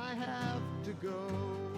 I have to go.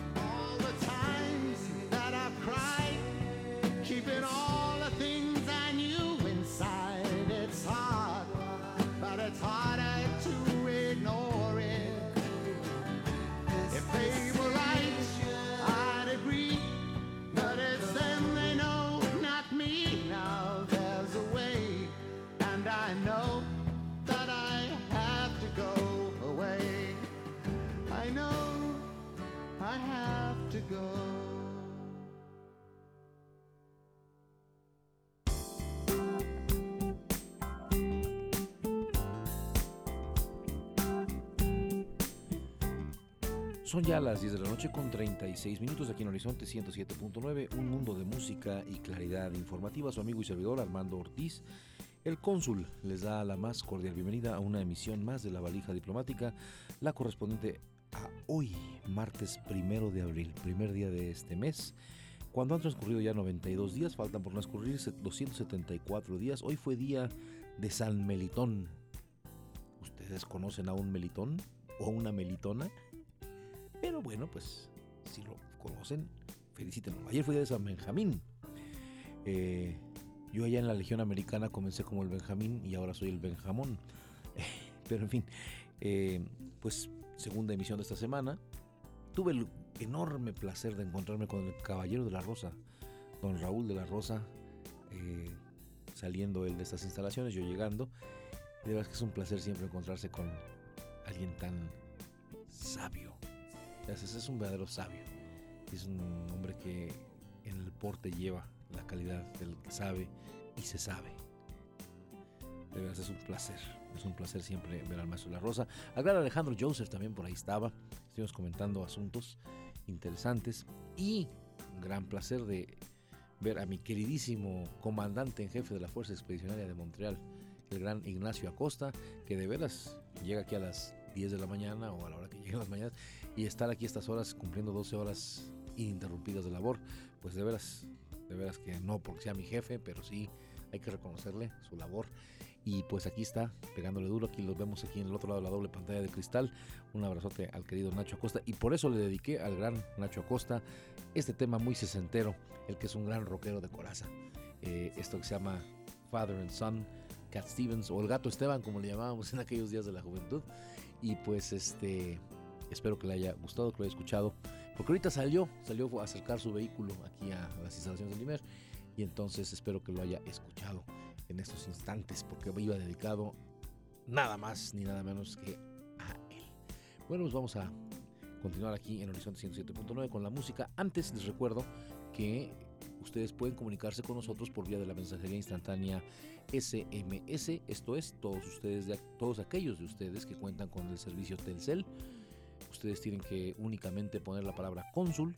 sleeping on. Son ya las 10 de la noche con 36 minutos aquí en Horizonte 107.9, un mundo de música y claridad informativa. Su amigo y servidor Armando Ortiz, el cónsul, les da la más cordial bienvenida a una emisión más de la valija diplomática, la correspondiente a hoy, martes primero de abril, primer día de este mes. Cuando han transcurrido ya 92 días, faltan por transcurrir 274 días. Hoy fue día de San Melitón. ¿Ustedes conocen a un melitón o a una melitona? Pero bueno, pues si lo conocen, felicítenlo. Ayer fue día de San Benjamín. Eh, yo allá en la Legión Americana comencé como el Benjamín y ahora soy el Benjamón. Pero en fin, eh, pues segunda emisión de esta semana. Tuve el enorme placer de encontrarme con el Caballero de la Rosa, don Raúl de la Rosa, eh, saliendo él de estas instalaciones, yo llegando. De verdad que es un placer siempre encontrarse con alguien tan sabio. Gracias, es un verdadero sabio. Es un hombre que en el porte lleva la calidad del que sabe y se sabe. De verdad es un placer, es un placer siempre ver al maestro la Rosa. Al gran Alejandro Joseph también por ahí estaba. Estuvimos comentando asuntos interesantes y un gran placer de ver a mi queridísimo comandante en jefe de la Fuerza Expedicionaria de Montreal, el gran Ignacio Acosta, que de veras llega aquí a las 10 de la mañana o a la hora que lleguen las mañanas y estar aquí estas horas cumpliendo 12 horas ininterrumpidas de labor, pues de veras de veras que no porque sea mi jefe, pero sí hay que reconocerle su labor. Y pues aquí está, pegándole duro, aquí lo vemos aquí en el otro lado de la doble pantalla de cristal. Un abrazote al querido Nacho Acosta. Y por eso le dediqué al gran Nacho Acosta este tema muy sesentero, el que es un gran rockero de coraza. Eh, esto que se llama Father and Son, Cat Stevens, o el gato Esteban, como le llamábamos en aquellos días de la juventud. Y pues este, espero que le haya gustado, que lo haya escuchado. Porque ahorita salió, salió a acercar su vehículo aquí a las instalaciones del IMER. Y entonces espero que lo haya escuchado en estos instantes, porque iba dedicado nada más ni nada menos que a él. Bueno, pues vamos a continuar aquí en Horizonte 107.9 con la música. Antes les recuerdo que ustedes pueden comunicarse con nosotros por vía de la mensajería instantánea SMS, esto es, todos ustedes, de, todos aquellos de ustedes que cuentan con el servicio Telcel, ustedes tienen que únicamente poner la palabra cónsul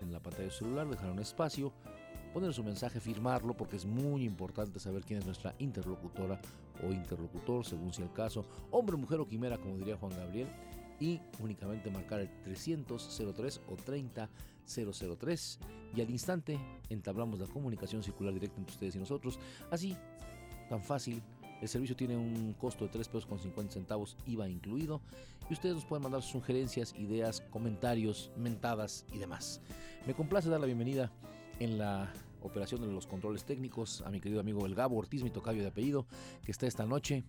en la pantalla del celular, dejar un espacio, poner su mensaje, firmarlo, porque es muy importante saber quién es nuestra interlocutora o interlocutor, según sea el caso, hombre, mujer o quimera, como diría Juan Gabriel, y únicamente marcar el 300 03 o 30 003 y al instante entablamos la comunicación circular directa entre ustedes y nosotros. Así, tan fácil. El servicio tiene un costo de 3 pesos con 50 centavos, IVA incluido, y ustedes nos pueden mandar sugerencias, ideas, comentarios, mentadas y demás. Me complace dar la bienvenida en la operación de los controles técnicos a mi querido amigo El Gabo Ortiz, mi tocayo de apellido, que está esta noche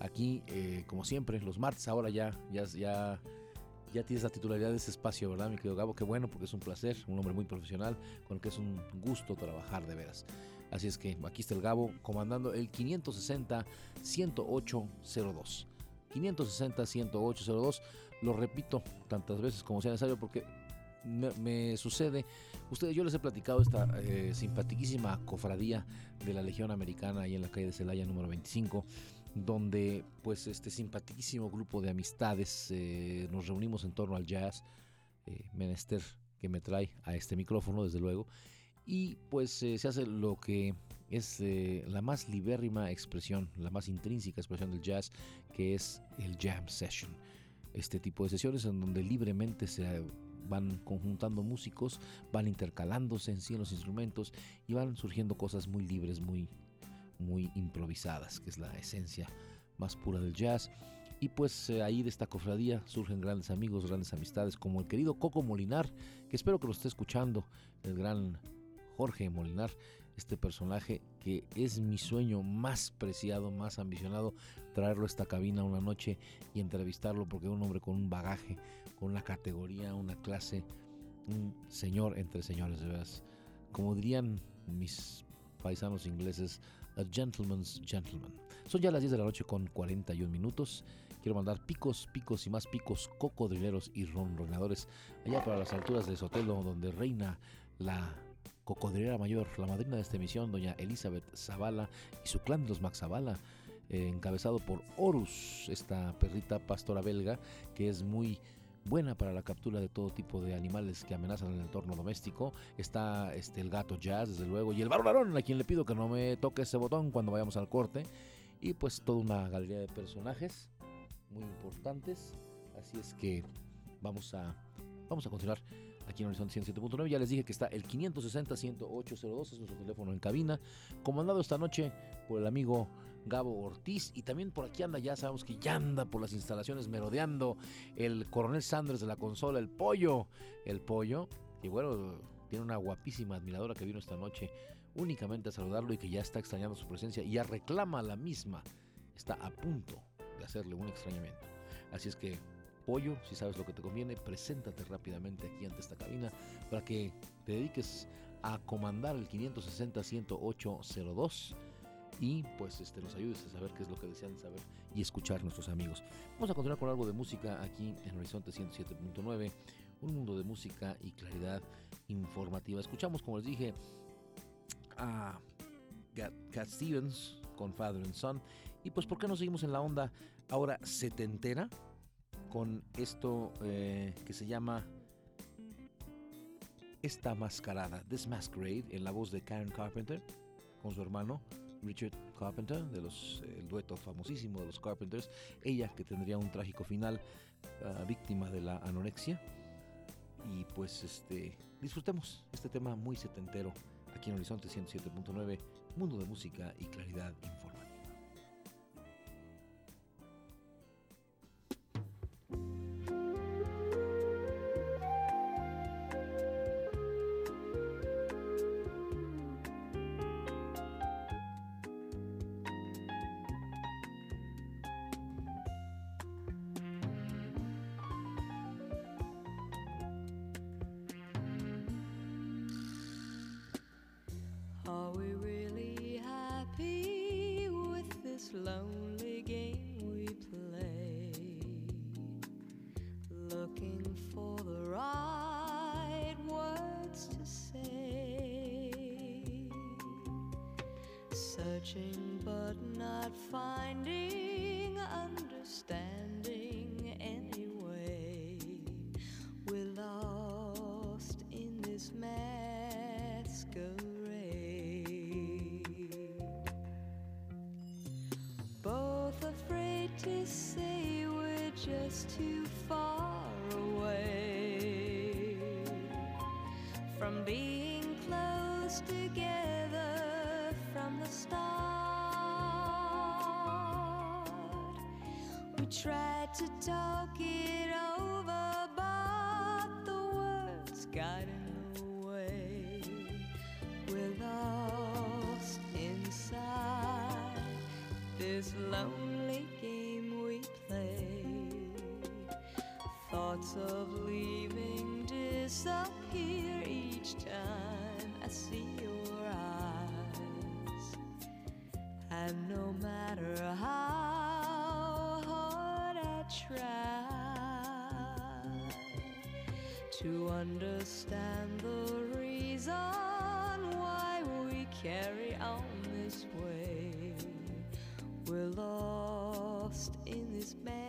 aquí, eh, como siempre, los martes. Ahora ya, ya, ya, ya tienes la titularidad de ese espacio, ¿verdad, mi querido Gabo? Qué bueno, porque es un placer, un hombre muy profesional, con el que es un gusto trabajar de veras. Así es que aquí está el Gabo comandando el 560-10802. 560-10802. Lo repito tantas veces como sea necesario porque me, sucede. Ustedes, yo les he platicado esta eh, simpaticísima cofradía de la Legión Americana ahí en la calle de Celaya número 25 donde pues este simpaticísimo grupo de amistades eh, nos reunimos en torno al jazz, eh, menester que me trae a este micrófono desde luego, y pues eh, se hace lo que es la más libérrima expresión, la más intrínseca expresión del jazz, que es el jam session. Este tipo de sesiones en donde libremente se van conjuntando músicos, van intercalándose en sí en los instrumentos y van surgiendo cosas muy libres, muy muy improvisadas, que es la esencia más pura del jazz. Y pues eh, ahí de esta cofradía surgen grandes amigos, grandes amistades, como el querido Coco Molinar, que espero que lo esté escuchando, el gran Jorge Molinar, este personaje que es mi sueño más preciado, más ambicionado, traerlo a esta cabina una noche y entrevistarlo, porque es un hombre con un bagaje, con una categoría, una clase, un señor entre señores, de veras. Como dirían mis paisanos ingleses, a Gentleman's Gentleman. Son ya las 10 de la noche con 41 minutos. Quiero mandar picos, picos y más picos, cocodrileros y ronronadores allá para las alturas de Sotelo, donde reina la cocodrilera mayor, la madrina de esta emisión, doña Elizabeth Zavala y su clan de los Max Zavala, eh, encabezado por Horus, esta perrita pastora belga que es muy buena para la captura de todo tipo de animales que amenazan el entorno doméstico. Está este, el gato Jazz, desde luego, y el varón a quien le pido que no me toque ese botón cuando vayamos al corte. Y pues toda una galería de personajes muy importantes. Así es que vamos a, vamos a continuar aquí en Horizonte 107.9. Ya les dije que está el 560-10802, es nuestro teléfono en cabina, comandado esta noche por el amigo Gabo Ortiz. Y también por aquí anda, ya sabemos que ya anda por las instalaciones merodeando el coronel Sanders de la consola, el pollo. El pollo, y bueno, tiene una guapísima admiradora que vino esta noche únicamente a saludarlo y que ya está extrañando su presencia y ya reclama la misma. Está a punto de hacerle un extrañamiento. Así es que, pollo, si sabes lo que te conviene, preséntate rápidamente aquí ante esta cabina para que te dediques a comandar el 560-10802 y pues este, nos ayudes a saber qué es lo que desean saber y escuchar nuestros amigos. Vamos a continuar con algo de música aquí en Horizonte 107.9, un mundo de música y claridad informativa. Escuchamos, como les dije, a Cat Stevens con Father and Son. Y pues, ¿por qué no seguimos en la onda ahora setentera con esto eh, que se llama Esta Mascarada, This Masquerade, en la voz de Karen Carpenter con su hermano Richard Carpenter, de los, el dueto famosísimo de los Carpenters, ella que tendría un trágico final, ah, víctima de la anorexia. Y pues este, disfrutemos este tema muy setentero aquí en Horizonte 107.9, Mundo de Música y Claridad Informativa. Carry on this way. We're lost in this masquerade.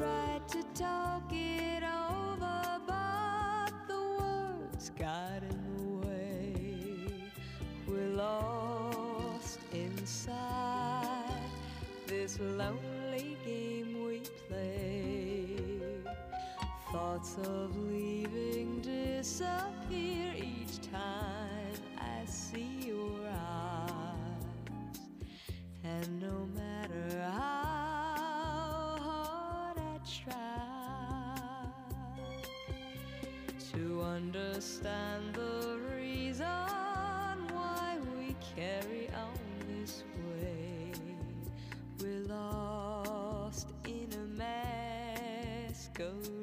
Tried to talk it over, but the words got in the way. We're lost inside this lonely game we play. Thoughts of understand the reason why we carry on this way. We're lost in a masquerade.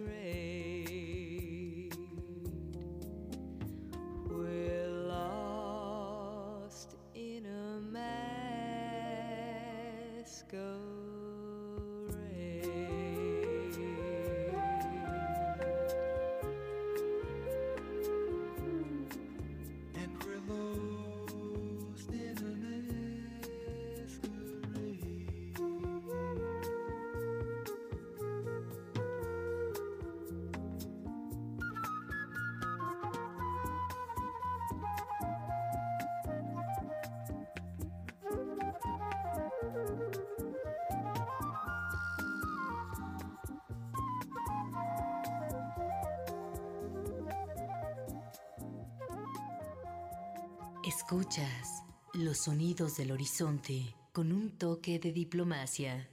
Escuchas los sonidos del horizonte con un toque de diplomacia.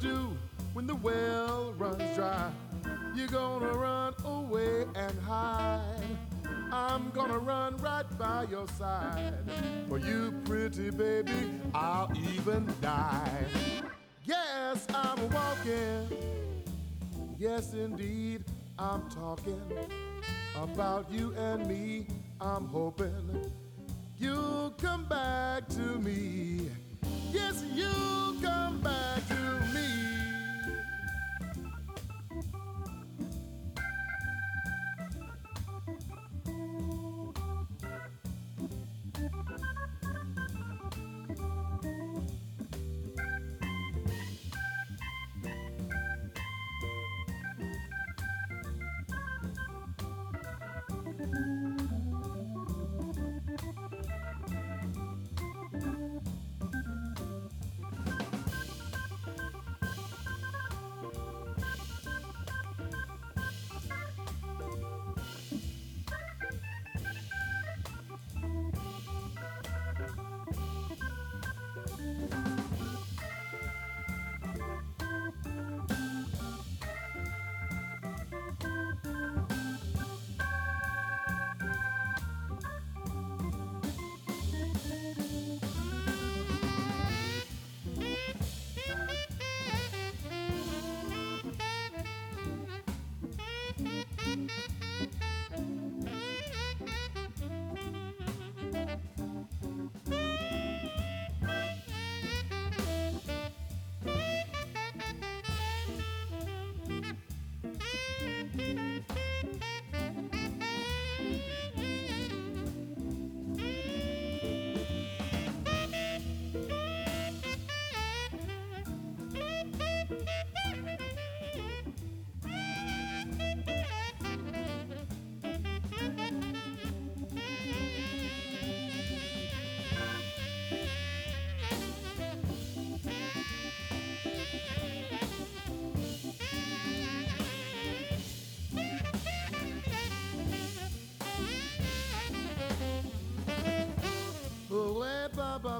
Do when the well runs dry? You're gonna run away and hide. I'm gonna run right by your side. For you, pretty baby, I'll even die. Yes, I'm walking. Yes, indeed, I'm talking about you and me. I'm hoping you'll come back to me. Yes, you'll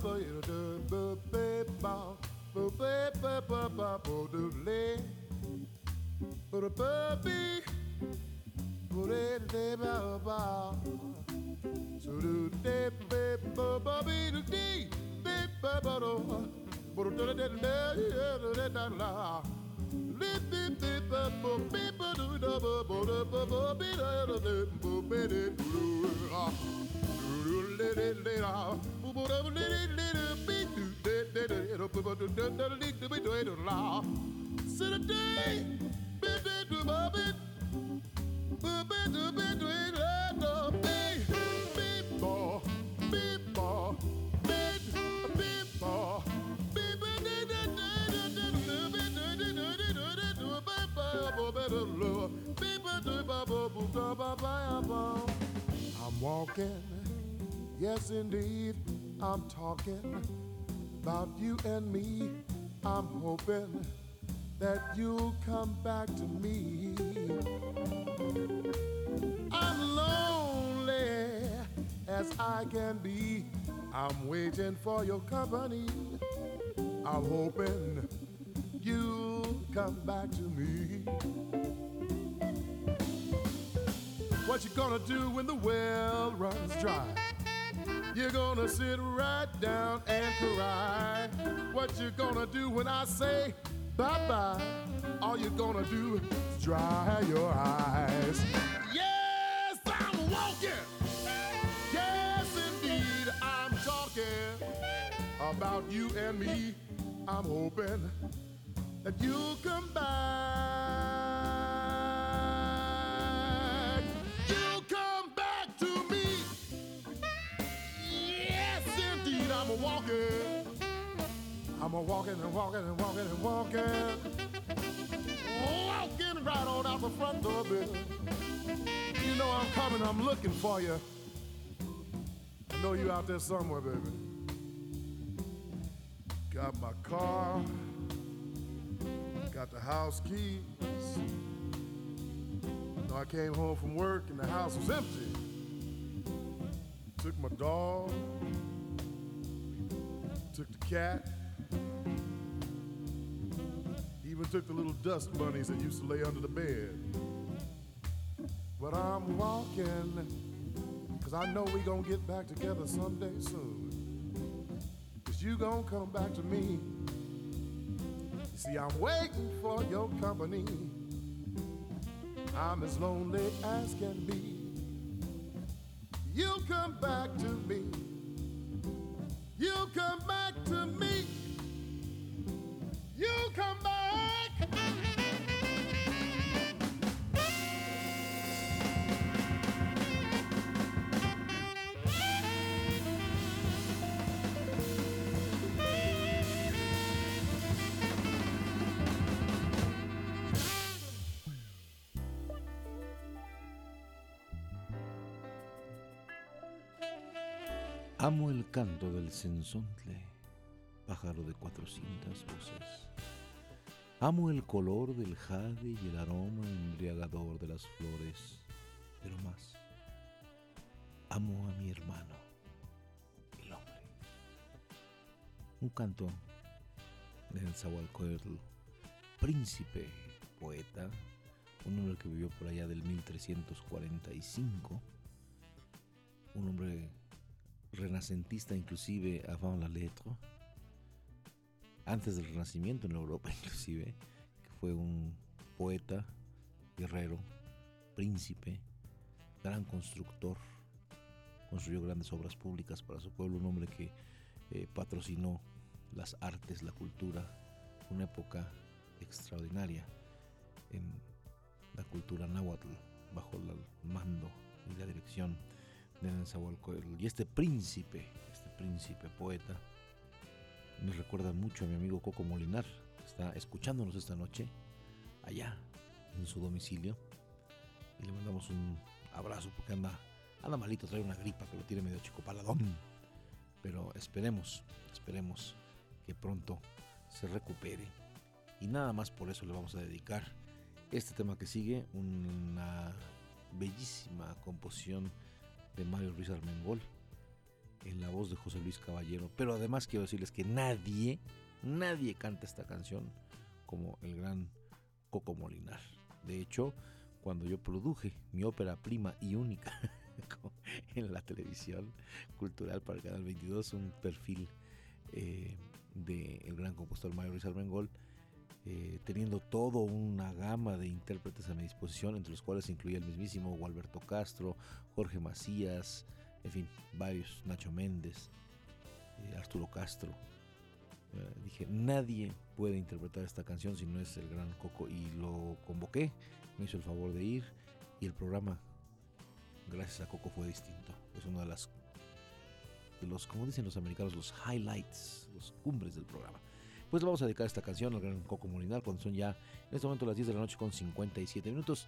to walking, yes indeed, I'm talking about you and me. I'm hoping that you'll come back to me. I'm lonely as I can be. I'm waiting for your company. I'm hoping you'll come back to me. What you gonna do when the well runs dry? You're gonna sit right down and cry. What you gonna do when I say bye bye? All you're gonna do is dry your eyes. Yes, I'm walking. Yes, indeed, I'm talking about you and me. I'm hoping that you'll come back. Walking. I'm a walking and walking and walking and walking. skin right on out the front door, baby. You know I'm coming, I'm looking for you. I know you out there somewhere, baby. Got my car, got the house keys. I came home from work and the house was empty. Took my dog, cat, even took the little dust bunnies that used to lay under the bed. But I'm walking, cause I know we gonna get back together someday soon. Cause you gonna come back to me. You See, I'm waiting for your company. I'm as lonely as can be. You'll come back to me. You'll come back Amo el canto del censontle, pájaro de cuatrocientas voces. Amo el color del jade y el aroma embriagador de las flores, pero más, amo a mi hermano, el hombre. Un canto de Nezahualcóyotl, príncipe, poeta, un hombre que vivió por allá del 1345, un hombre renacentista inclusive avant la lettre, antes del Renacimiento en Europa inclusive, que fue un poeta, guerrero, príncipe, gran constructor, construyó grandes obras públicas para su pueblo, un hombre que eh, patrocinó las artes, la cultura, una época extraordinaria en la cultura náhuatl, bajo el mando y la dirección de Nezahualcóyotl. Y este príncipe, este príncipe poeta, nos recuerda mucho a mi amigo Coco Molinar, que está escuchándonos esta noche, allá en su domicilio. Y le mandamos un abrazo porque anda, anda malito, trae una gripa que lo tiene medio chico paladón. Pero esperemos, esperemos que pronto se recupere. Y nada más por eso le vamos a dedicar este tema que sigue, una bellísima composición de Mario Ruiz Armengol en la voz de José Luis Caballero. Pero además quiero decirles que nadie, nadie canta esta canción como el gran Coco Molinar. De hecho, cuando yo produje mi ópera prima y única en la televisión cultural para el Canal 22, un perfil eh, del gran compositor Mario Ruiz Armengol, eh, teniendo toda una gama de intérpretes a mi disposición, entre los cuales incluía el mismísimo Gualberto Castro, Jorge Macías, en fin, varios, Nacho Méndez, eh, Arturo Castro. Eh, dije, nadie puede interpretar esta canción si no es el gran Coco, y lo convoqué, me hizo el favor de ir, y el programa, gracias a Coco, fue distinto. Es uno de las de los, como dicen los americanos, los highlights, los cumbres del programa. Pues le vamos a dedicar esta canción al gran Coco Molinar cuando son ya en este momento las 10 de la noche con 57 minutos.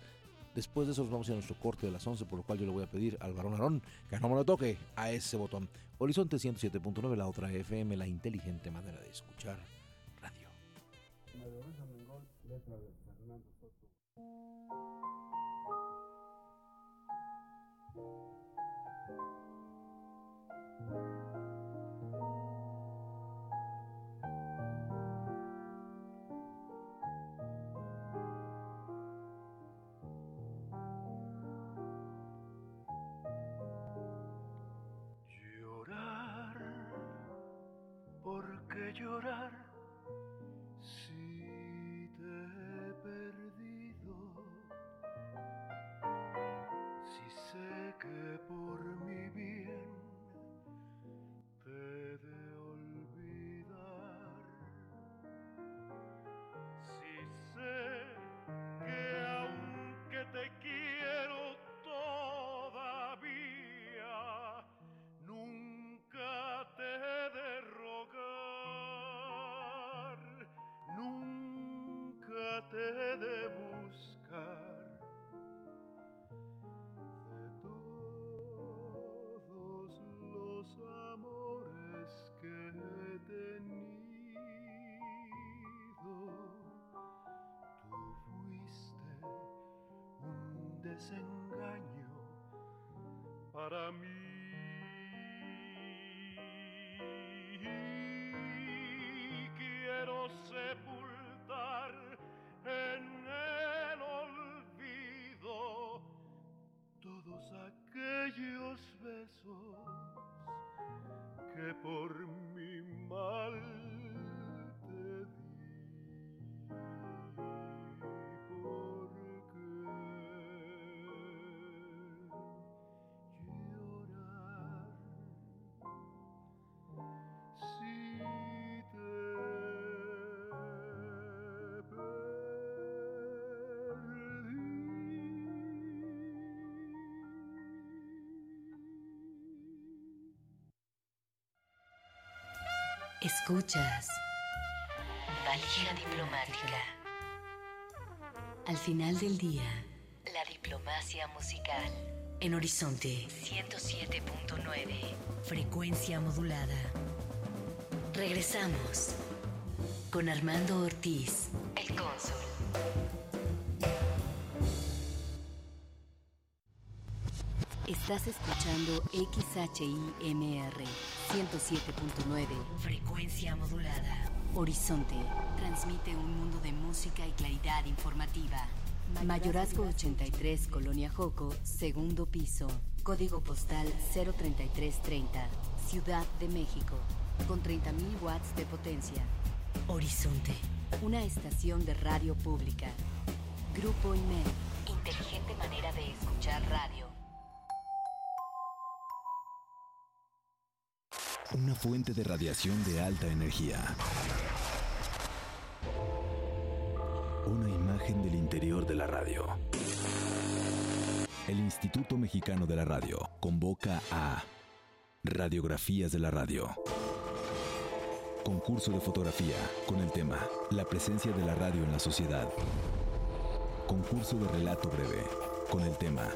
Después de eso nos vamos a, ir a nuestro corte de las 11, por lo cual yo le voy a pedir al varón Arón que no me lo toque a ese botón. Horizonte 107.9, la otra FM, la inteligente manera de escuchar radio. Llorar desengaño para mí. Escuchas Valija Diplomática. Al final del día, la diplomacia musical. En Horizonte 107.9. Frecuencia modulada. Regresamos con Armando Ortiz, el cónsul. Estás escuchando XHIMR 107.9. Frecuencia modulada. Horizonte. Transmite un mundo de música y claridad informativa. Mayorazgo 83, Colonia Joco, segundo piso. Código postal 03330. Ciudad de México. Con 30.000 watts de potencia. Horizonte. Una estación de radio pública. Grupo IMED. Inteligente manera de escuchar radio. Fuente de radiación de alta energía. Una imagen del interior de la radio. El Instituto Mexicano de la Radio convoca a Radiografías de la Radio. Concurso de fotografía con el tema La presencia de la radio en la sociedad. Concurso de relato breve con el tema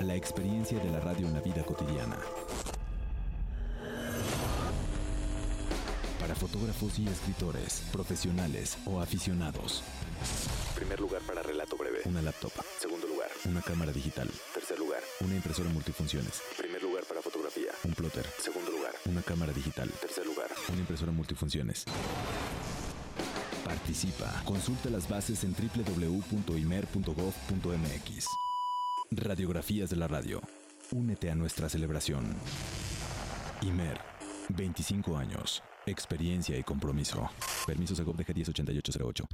La experiencia de la radio en la vida cotidiana. Fotógrafos y escritores, profesionales o aficionados. Primer lugar para relato breve. Una laptop. Segundo lugar. Una cámara digital. Tercer lugar. Una impresora multifunciones. Primer lugar para fotografía. Un plotter. Segundo lugar. Una cámara digital. Tercer lugar. Una impresora multifunciones. Participa. Consulta las bases en www.imer.gov.mx. Radiografías de la radio. Únete a nuestra celebración. Imer. 25 años. Experiencia y compromiso. Permiso Segov DG 108808.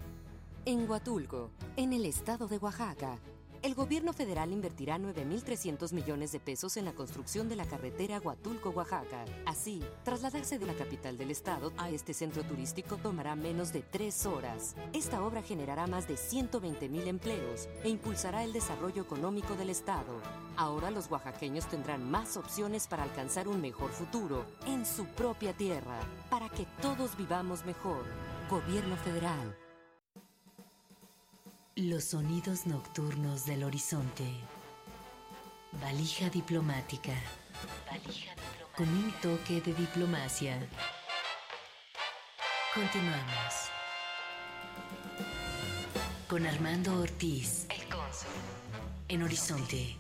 En Huatulco, en el estado de Oaxaca, el gobierno federal invertirá 9.300 millones de pesos en la construcción de la carretera Huatulco-Oaxaca. Así, trasladarse de la capital del estado a este centro turístico tomará menos de tres horas. Esta obra generará más de 120.000 empleos e impulsará el desarrollo económico del estado. Ahora los oaxaqueños tendrán más opciones para alcanzar un mejor futuro en su propia tierra, para que todos vivamos mejor. Gobierno federal. Los sonidos nocturnos del horizonte. Valija diplomática. Valija diplomática. Con un toque de diplomacia. Continuamos. Con Armando Ortiz. El cónsul. En Horizonte.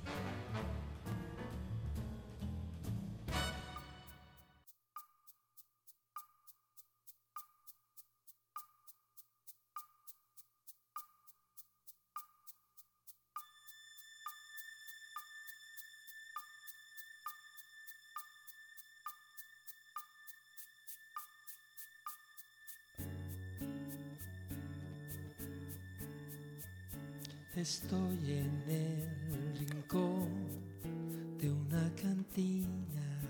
Estoy en el rincón de una cantina,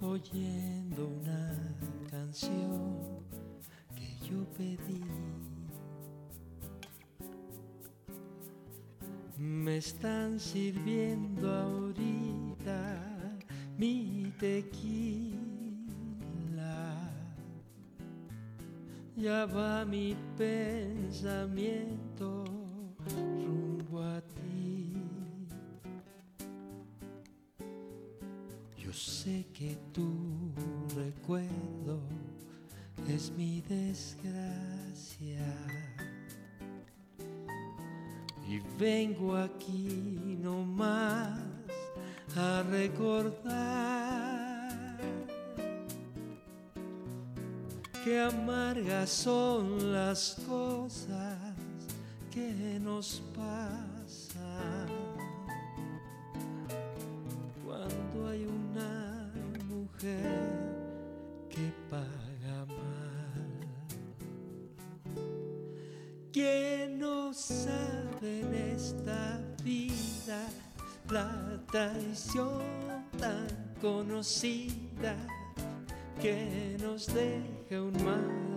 oyendo una canción que yo pedí. Me están sirviendo ahorita mi tequila. Ya va mi pensamiento esta vida la traición tan conocida que nos deja un mal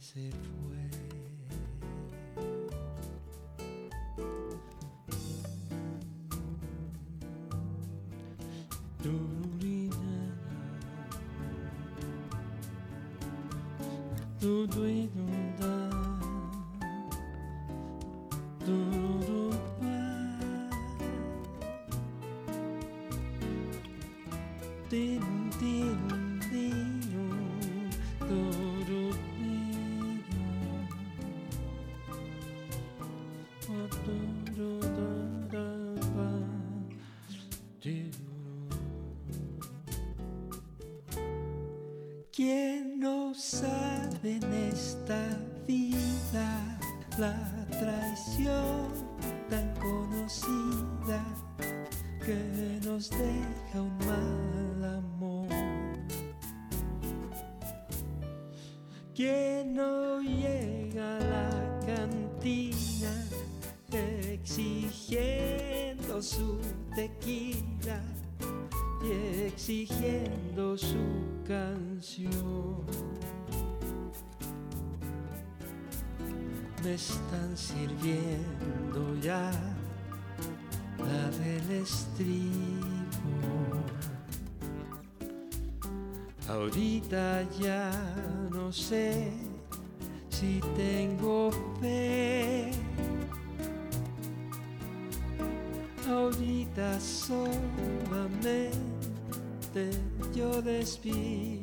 se fue. ¿Quién Ahorita ya no sé si tengo fe. Ahorita solamente yo despido.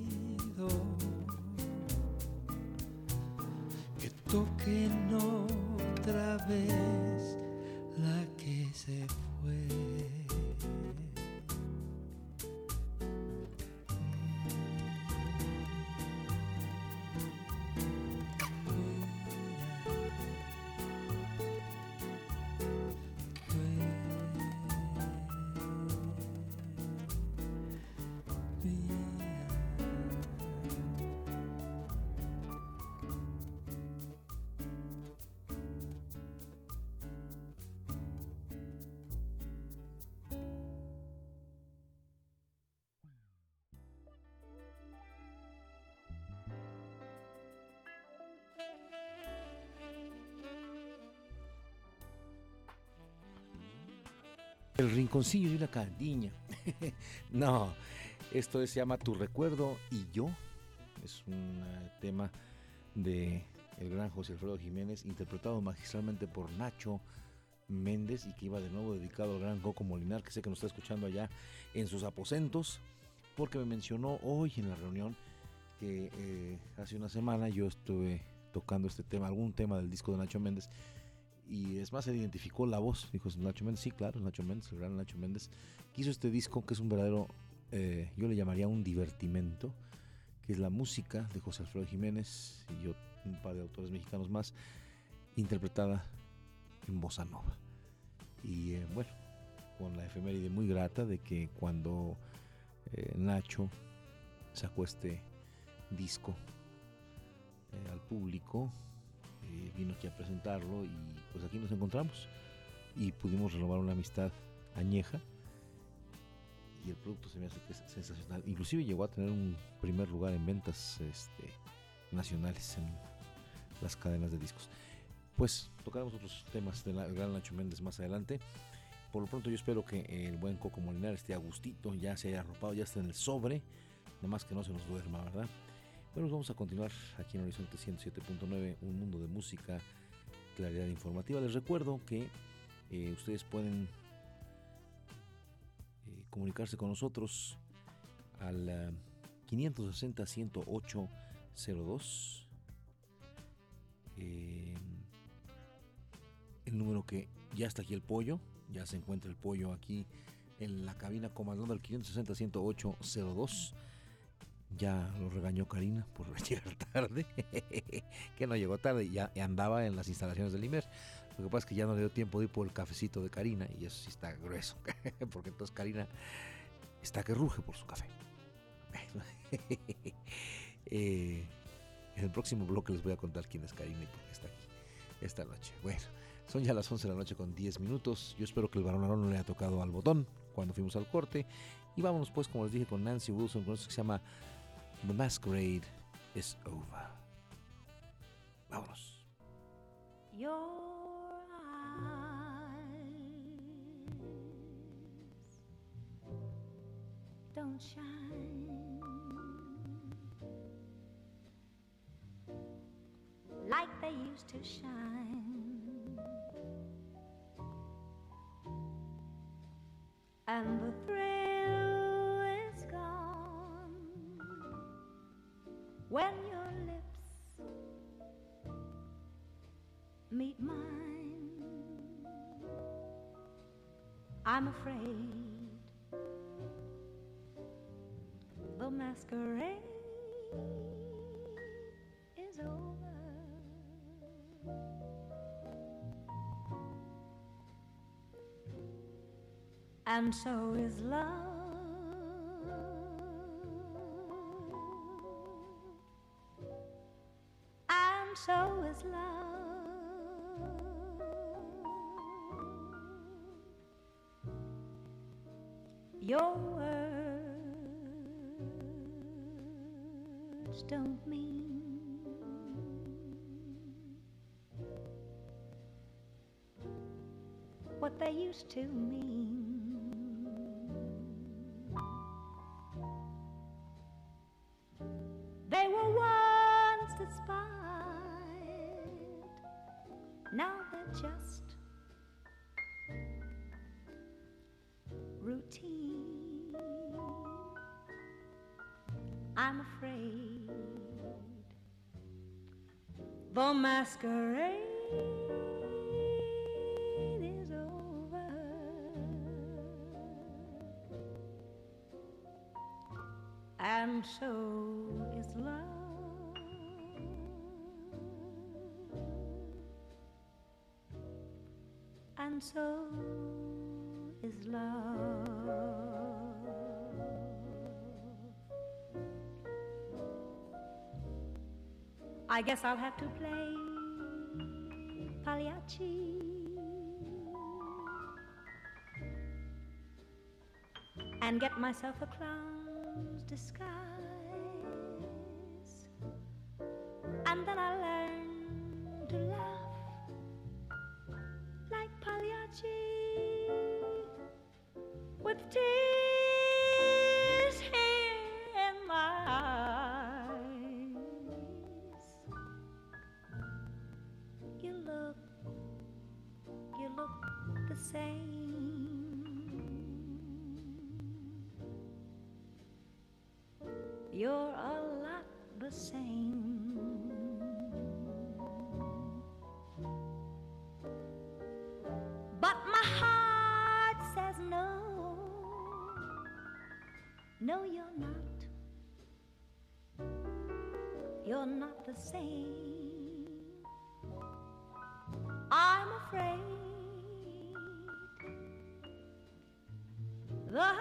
El rinconcillo y la candiña. no, esto se llama Tu recuerdo y yo. Es un eh, tema de el gran José Alfredo Jiménez, interpretado magistralmente por Nacho Méndez y que iba de nuevo dedicado al gran Coco Molinar, que sé que nos está escuchando allá en sus aposentos, porque me mencionó hoy en la reunión que eh, hace una semana yo estuve tocando este tema, algún tema del disco de Nacho Méndez, y es más, se identificó la voz, dijo Nacho Méndez, sí, claro, Nacho Méndez, el gran Nacho Méndez, que hizo este disco que es un verdadero, eh, yo le llamaría un divertimento, que es la música de José Alfredo Jiménez y un par de autores mexicanos más, interpretada en bossa nova. Y eh, bueno, con la efeméride muy grata de que cuando eh, Nacho sacó este disco al público, eh, vino aquí a presentarlo y pues aquí nos encontramos y pudimos renovar una amistad añeja y el producto se me hace que sensacional. Inclusive llegó a tener un primer lugar en ventas este, nacionales en las cadenas de discos. Pues tocaremos otros temas del gran Nacho Méndez más adelante. Por lo pronto yo espero que el buen Coco Molinar esté a gustito, ya se haya arropado, ya está en el sobre, nada más que no se nos duerma, ¿verdad? Bueno, vamos a continuar aquí en Horizonte 107.9, un mundo de música, claridad informativa. Les recuerdo que eh, ustedes pueden eh, comunicarse con nosotros al uh, 560 108 Eh, el número que ya está aquí el pollo, ya se encuentra el pollo aquí en la cabina comandando al 560 108 Ya lo regañó Karina por llegar tarde, que no llegó tarde, ya andaba en las instalaciones del IMER. Lo que pasa es que ya no le dio tiempo de ir por el cafecito de Karina y eso sí está grueso, porque entonces Karina está que ruge por su café. eh, en el próximo bloque les voy a contar quién es Karina y por qué está aquí esta noche. Bueno, son ya las 11 de la noche con 10 minutos. Yo espero que el varón no le haya tocado al botón cuando fuimos al corte. Y vámonos pues, como les dije, con Nancy Wilson, con esto que se llama The Masquerade is Over. Vámonos. Your eyes don't shine like they used to shine, and the thrill when your lips meet mine. I'm afraid the masquerade is over. And so is love. And so is love. Your words don't mean what they used to mean. Routine. I'm afraid the masquerade is over. And so I guess I'll have to play Pagliacci. And get myself a clown's disguise. You're not the same. I'm afraid The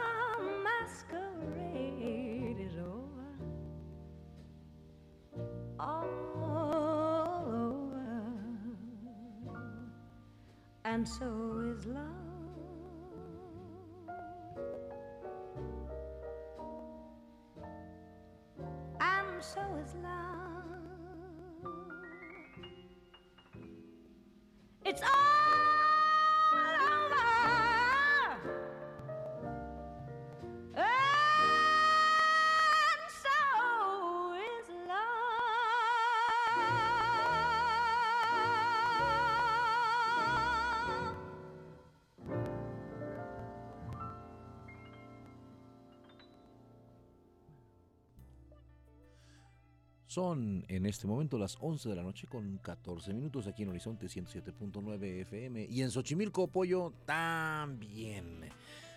masquerade is over. All over. And so is love. It's all Son en este momento las 11 de la noche con 14 minutos aquí en Horizonte 107.9 FM y en Xochimilco, Pollo, también.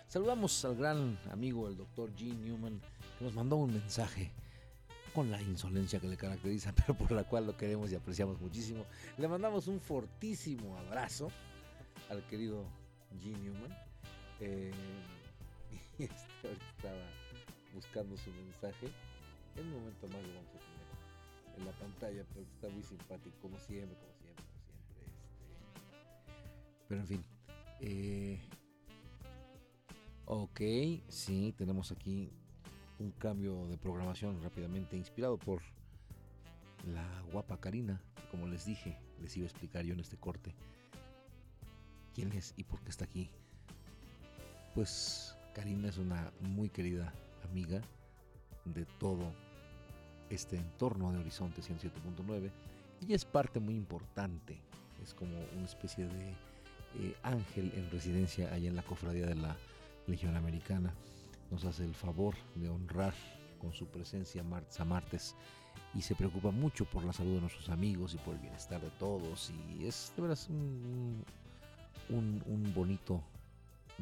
Saludamos al gran amigo, el doctor Gene Newman, que nos mandó un mensaje con la insolencia que le caracteriza, pero por la cual lo queremos y apreciamos muchísimo. Le mandamos un fortísimo abrazo al querido Gene Newman. Eh, y este, estaba buscando su mensaje. En un momento más lo vamos a tener en la pantalla, pero está muy simpático, como siempre, como siempre, como siempre. Este. Pero en fin. eh, ok, sí, tenemos aquí un cambio de programación rápidamente inspirado por la guapa Karina, que como les dije, les iba a explicar yo en este corte quién es y por qué está aquí. Pues Karina es una muy querida amiga de todo este entorno de Horizonte 107.9. Ella es parte muy importante, es como una especie de eh, ángel en residencia allá en la cofradía de la Legión Americana. Nos hace el favor de honrar con su presencia a martes y se preocupa mucho por la salud de nuestros amigos y por el bienestar de todos. Y es de veras un, un bonito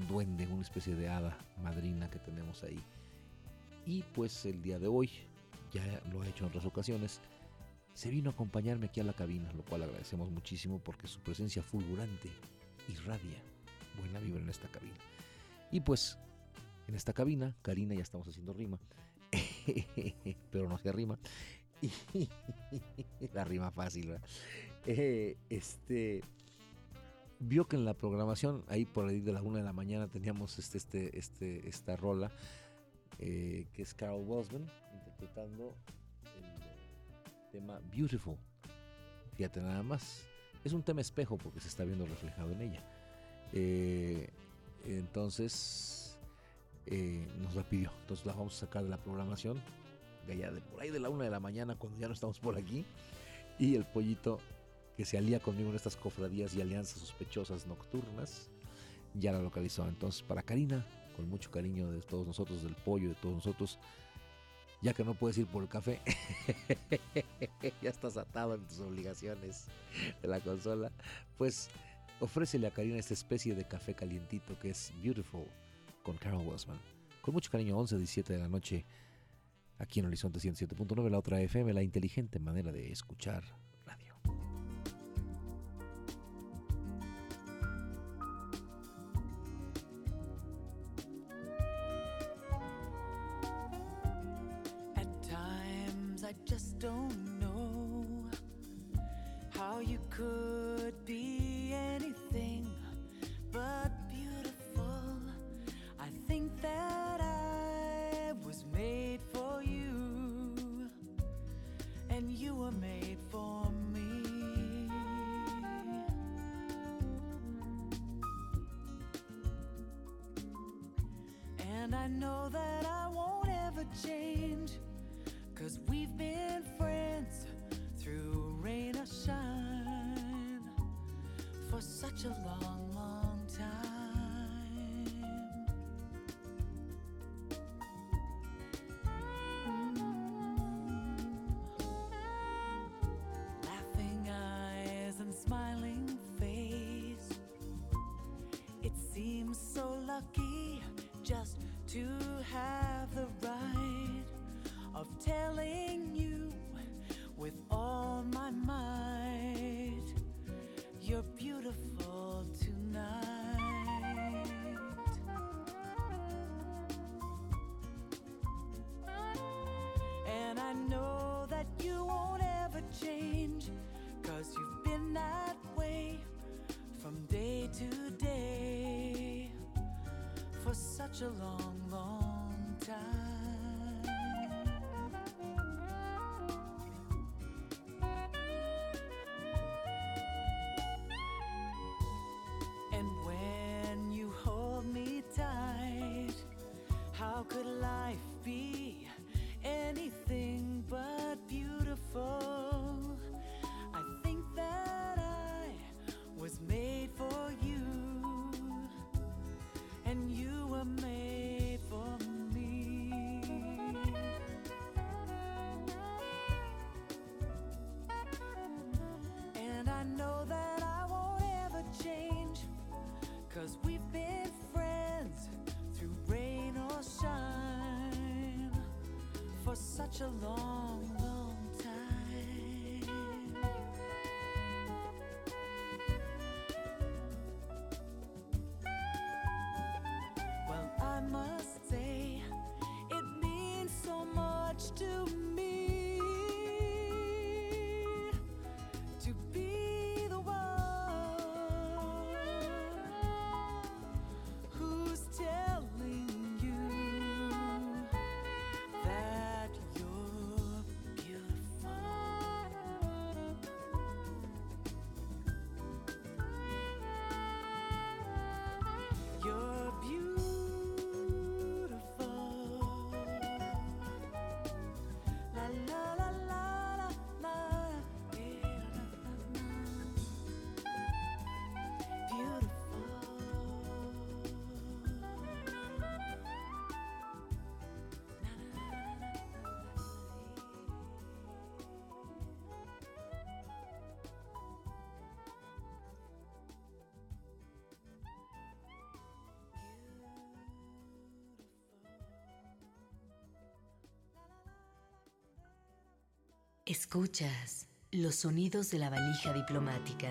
duende, una especie de hada madrina que tenemos ahí. Y pues el día de hoy, ya lo ha hecho en otras ocasiones, se vino a acompañarme aquí a la cabina, lo cual agradecemos muchísimo porque su presencia fulgurante irradia buena vibra en esta cabina. Y pues en esta cabina, Karina, ya estamos haciendo rima, pero no se rima. la rima fácil, ¿verdad? Eh, este vio que en la programación, ahí por ahí de la una de la mañana, teníamos este, este, este, esta rola, eh, que es Carol Bosman, interpretando el tema Beautiful. Fíjate nada más. Es un tema espejo porque se está viendo reflejado en ella. Eh, entonces, eh, nos la pidió. Entonces la vamos a sacar de la programación, de allá, de por ahí de la una de la mañana, cuando ya no estamos por aquí. Y el pollito que se alía conmigo en estas cofradías y alianzas sospechosas nocturnas, ya la localizó. Entonces, para Karina, con mucho cariño de todos nosotros, del pollo, de todos nosotros, ya que no puedes ir por el café, ya estás atado en tus obligaciones de la consola, pues ofrécele a Karina esta especie de café calientito que es Beautiful con Carol Welsman. Con mucho cariño, 11, 17 de la noche, aquí en Horizonte 107.9, la otra FM, la inteligente manera de escuchar just don't know how you could be anything but beautiful. I think that I was made for you, and you were made for me. And I know that I such a long, long time. Mm-hmm. Laughing eyes and smiling face. It seems so lucky just to have along. A long, Escuchas los sonidos de la valija diplomática.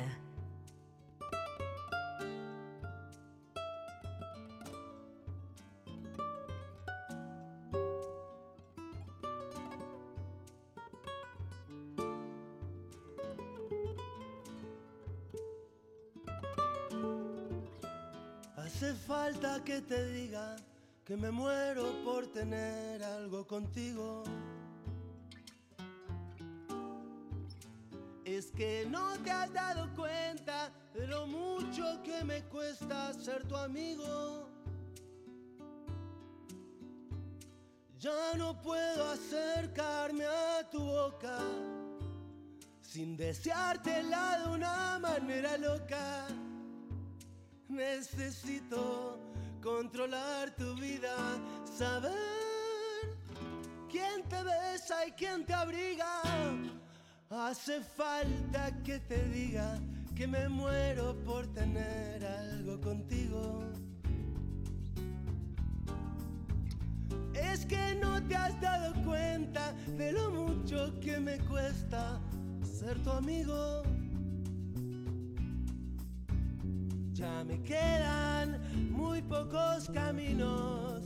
Hace falta que te diga que me muero por tener algo contigo. Que no te has dado cuenta de lo mucho que me cuesta ser tu amigo. Ya no puedo acercarme a tu boca sin deseártela de una manera loca. Necesito controlar tu vida, saber quién te besa y quién te abriga. Hace falta que te diga que me muero por tener algo contigo. Es que no te has dado cuenta de lo mucho que me cuesta ser tu amigo. Ya me quedan muy pocos caminos,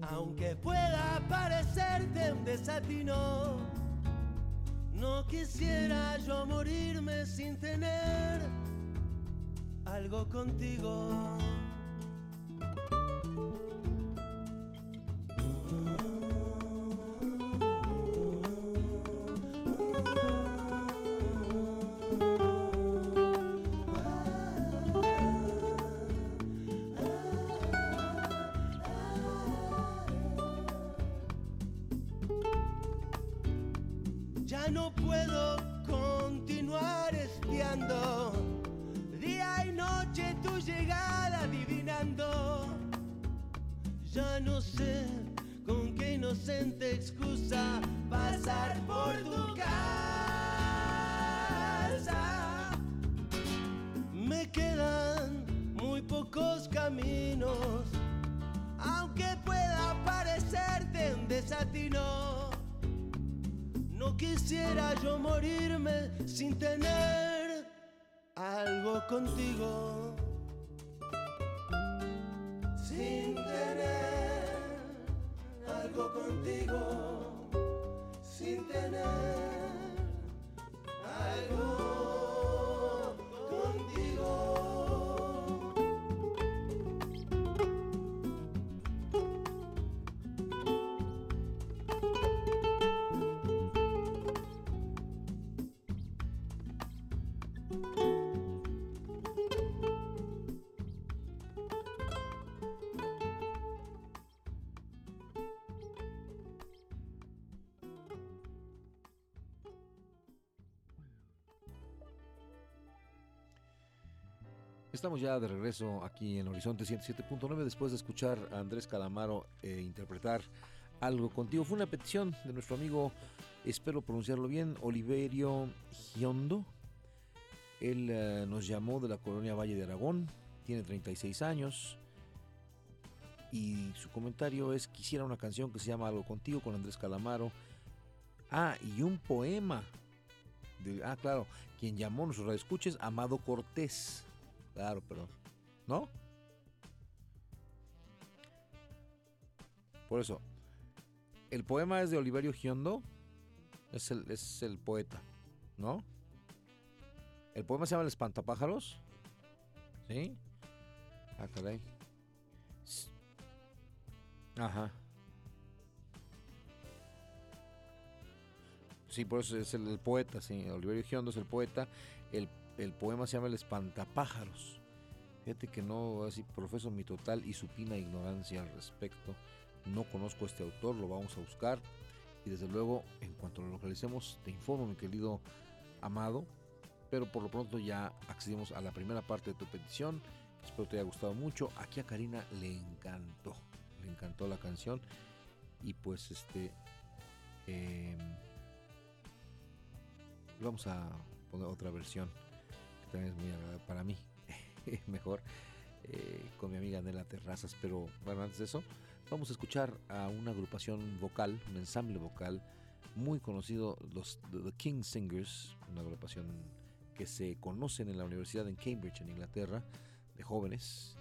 aunque pueda parecerte un desatino. No quisiera yo morirme sin tener algo contigo. Estamos ya de regreso aquí en Horizonte 107.9 después de escuchar a Andrés Calamaro eh, interpretar algo contigo. Fue una petición de nuestro amigo, espero pronunciarlo bien, Oliverio Giondo. Él eh, nos llamó de la colonia Valle de Aragón, tiene 36 años y su comentario es quisiera una canción que se llama Algo contigo con Andrés Calamaro. Ah, y un poema. Ah, claro, quien llamó nuestros radioescuches, Amado Cortés. Claro, pero. ¿No? Por eso. El poema es de Oliverio Giondo. Es el, es el poeta. ¿No? El poema se llama El Espantapájaros. ¿Sí? Ah, caray. Ajá. Sí, por eso es el, poeta, sí. Oliverio Giondo es el poeta. El el poema se llama El espantapájaros. Fíjate que no, así profeso mi total y supina ignorancia al respecto. No conozco a este autor, lo vamos a buscar. Y desde luego, en cuanto lo localicemos, te informo, mi querido amado. Pero por lo pronto ya accedimos a la primera parte de tu petición. Espero te haya gustado mucho. Aquí a Karina le encantó. Le encantó la canción. Y pues este. Eh, vamos a poner otra versión también es muy agradable para mí, mejor, eh, con mi amiga Nela Terrazas. Pero bueno, antes de eso, vamos a escuchar a una agrupación vocal, un ensamble vocal muy conocido, los The King Singers, una agrupación que se conocen en la universidad en Cambridge, en Inglaterra, de jóvenes.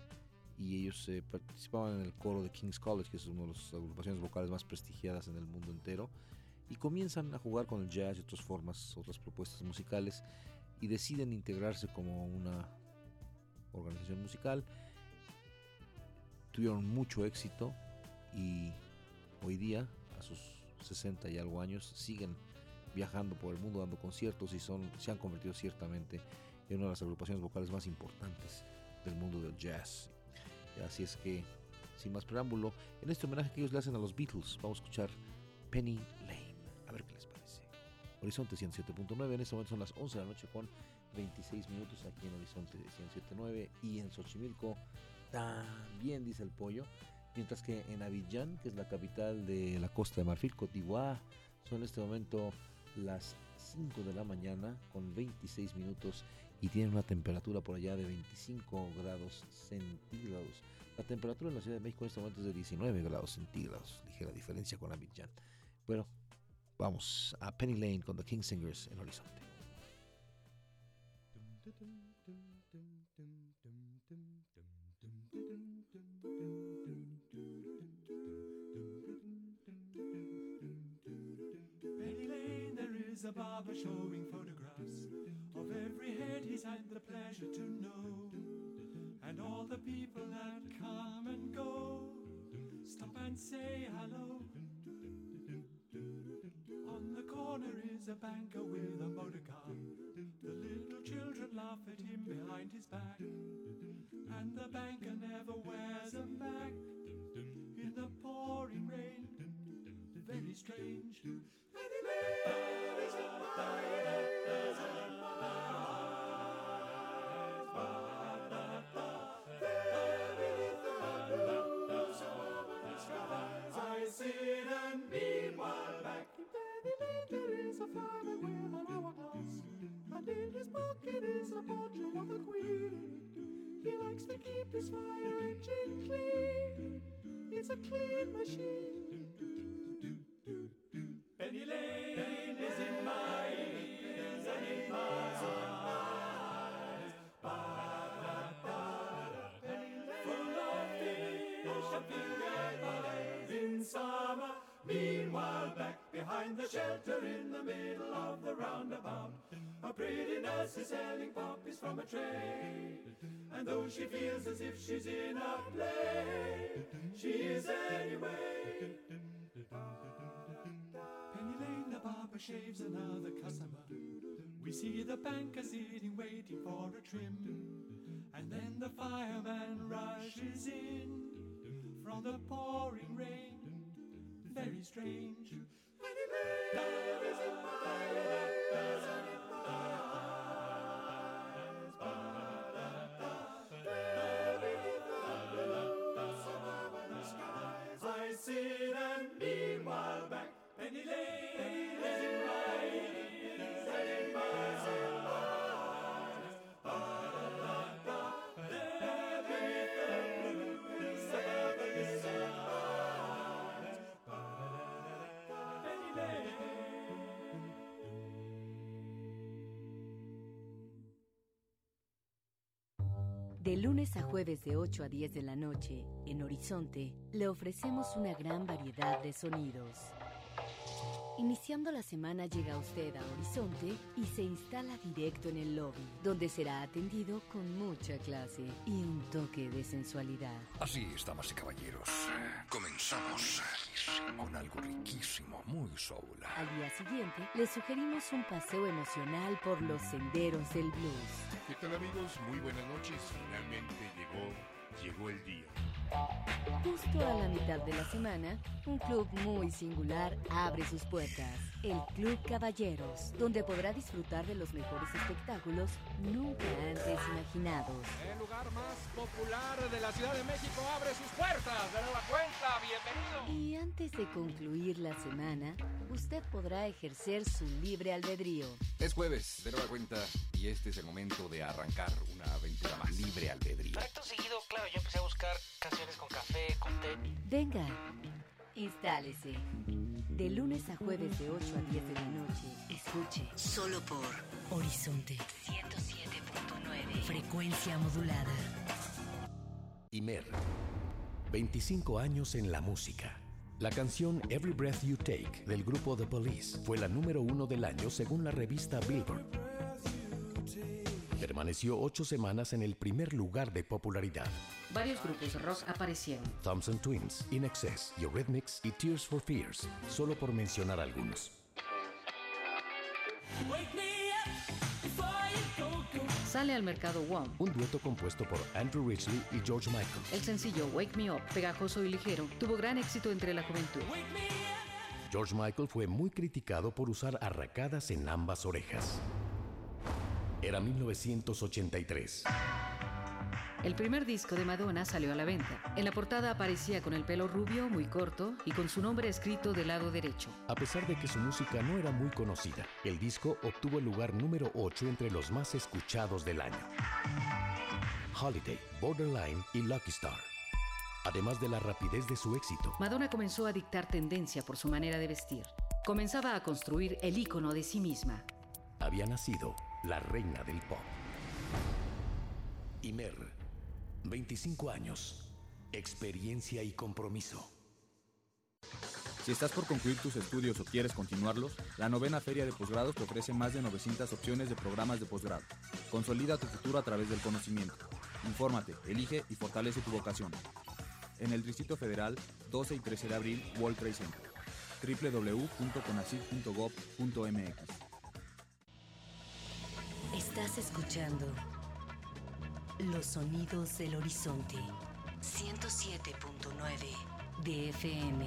Y ellos eh, participaban en el coro de King's College, que es una de las agrupaciones vocales más prestigiadas en el mundo entero. Y comienzan a jugar con el jazz y otras formas, otras propuestas musicales y deciden integrarse como una organización musical. Tuvieron mucho éxito y hoy día, a sus 60 y algo años, siguen viajando por el mundo dando conciertos y son, se han convertido ciertamente en una de las agrupaciones vocales más importantes del mundo del jazz. Así es que, sin más preámbulo, en este homenaje que ellos le hacen a los Beatles, vamos a escuchar Penny Lane. Horizonte 107.9. En este momento son las 11 de la noche con 26 minutos aquí en Horizonte 107.9 y en Xochimilco también dice el pollo. Mientras que en Abidjan, que es la capital de la costa de Marfil, Cotihuá, son en este momento las 5 de la mañana con 26 minutos y tienen una temperatura por allá de 25 grados centígrados. La temperatura en la Ciudad de México en este momento es de 19 grados centígrados, ligera diferencia con Abidjan. Bueno, Vamos a Penny Lane con The King Singers en Horizonte. Penny Lane, there is a barber showing photographs of every head he's had the pleasure to know, and all the people that come and go. Stop and say hello. Corner is a banker with a motor car. The little children laugh at him behind his back. And the banker never wears a Mac in the pouring rain. Very strange. Penny and in his pocket is a portrait of the Queen. He likes to keep his fire engine clean. It's a clean machine. Penny Lane is in my ears and in my eyes. Full of fish and finger in summer. Meanwhile, back behind the shelter in the middle of the roundabout, a pretty nurse is selling poppies from a tray. And though she feels as if she's in a play, she is anyway. Penny Lane, the barber shaves another customer. We see the banker sitting waiting for a trim. And then the fireman rushes in from the pouring rain very strange. Penny Lane, there is in my De lunes a jueves de 8 a 10 de la noche, en Horizonte, le ofrecemos una gran variedad de sonidos. Iniciando la semana llega usted a Horizonte y se instala directo en el lobby, donde será atendido con mucha clase y un toque de sensualidad. Así es, damas y caballeros. Comenzamos con algo riquísimo, muy soul. Al día siguiente, le sugerimos un paseo emocional por los senderos del blues. ¿Qué tal amigos? Muy buenas noches. Finalmente llegó, llegó el día. Justo a la mitad de la semana, un club muy singular abre sus puertas. El Club Caballeros, donde podrá disfrutar de los mejores espectáculos nunca antes imaginados. El lugar más popular de la Ciudad de México abre sus puertas. De nueva cuenta, bienvenido. Y antes de concluir la semana, usted podrá ejercer su libre albedrío. Es jueves, de nueva cuenta, y este es el momento de arrancar una aventura más. Libre albedrío. Acto seguido, claro, yo empecé a buscar canciones con café, con té. Venga, instálese. De lunes a jueves de 8 a 10 de la noche, escuche solo por Horizonte 107.9, frecuencia modulada. Imer. 25 años en la música. La canción Every Breath You Take del grupo The Police fue la número uno del año según la revista Billboard. Permaneció ocho semanas en el primer lugar de popularidad. Varios grupos de rock aparecieron. Thompson Twins, In Excess, Eurythmics y Tears for Fears, solo por mencionar algunos. Sale al mercado One. Un dueto compuesto por Andrew Ridgely y George Michael. El sencillo Wake Me Up, pegajoso y ligero, tuvo gran éxito entre la juventud. George Michael fue muy criticado por usar arracadas en ambas orejas. Era 1983. El primer disco de Madonna salió a la venta. En la portada aparecía con el pelo rubio, muy corto, y con su nombre escrito del lado derecho. A pesar de que su música no era muy conocida, el disco obtuvo el lugar número 8 entre los más escuchados del año. Holiday, Borderline y Lucky Star. Además de la rapidez de su éxito, Madonna comenzó a dictar tendencia por su manera de vestir. Comenzaba a construir el ícono de sí misma. había nacido la reina del pop. Imer, 25 años, experiencia y compromiso. Si estás por concluir tus estudios o quieres continuarlos, la novena Feria de Posgrados te ofrece más de 900 opciones de programas de posgrado. Consolida tu futuro a través del conocimiento. Infórmate, elige y fortalece tu vocación. En el Distrito Federal, 12 y 13 de abril, World Trade Center. www.conacid.gov.mx Estás escuchando los sonidos del horizonte 107.9 de FM.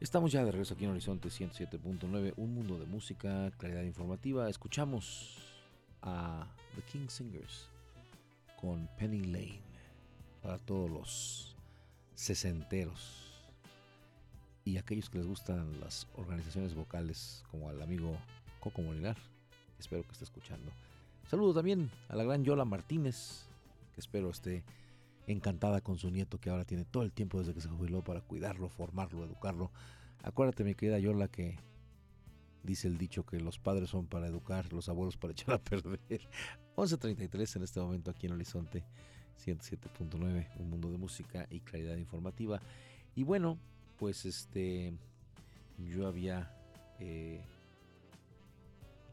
Estamos ya de regreso aquí en Horizonte 107.9, un mundo de música, claridad informativa. Escuchamos a The King Singers con Penny Lane para todos los sesenteros y aquellos que les gustan las organizaciones vocales como al amigo Coco Molinar, espero que esté escuchando. Saludo también a la gran Yola Martínez, que espero esté encantada con su nieto que ahora tiene todo el tiempo desde que se jubiló para cuidarlo, formarlo, educarlo. Acuérdate, mi querida Yola, que dice el dicho que los padres son para educar, los abuelos para echar a perder. 11.33 en este momento aquí en Horizonte 107.9, un mundo de música y claridad informativa. Y bueno, pues este, yo había, eh,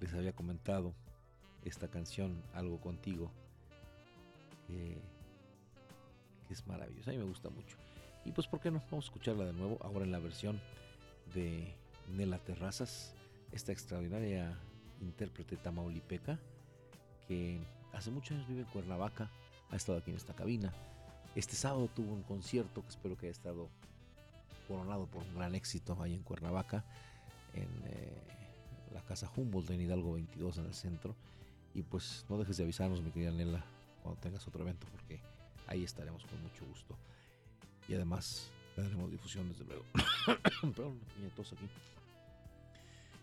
les había comentado esta canción, Algo Contigo, eh, que es maravillosa, a mí me gusta mucho. Y pues, ¿por qué no? Vamos a escucharla de nuevo, ahora en la versión de Nela Terrazas, esta extraordinaria intérprete tamaulipeca que hace muchos años vive en Cuernavaca, ha estado aquí en esta cabina. Este sábado tuvo un concierto que espero que haya estado coronado por un gran éxito ahí en Cuernavaca, en eh, la casa Humboldt en Hidalgo 22 en el centro. Y pues no dejes de avisarnos, mi querida Nela, cuando tengas otro evento, porque ahí estaremos con mucho gusto. Y además le daremos difusión desde luego. Perdón, aquí.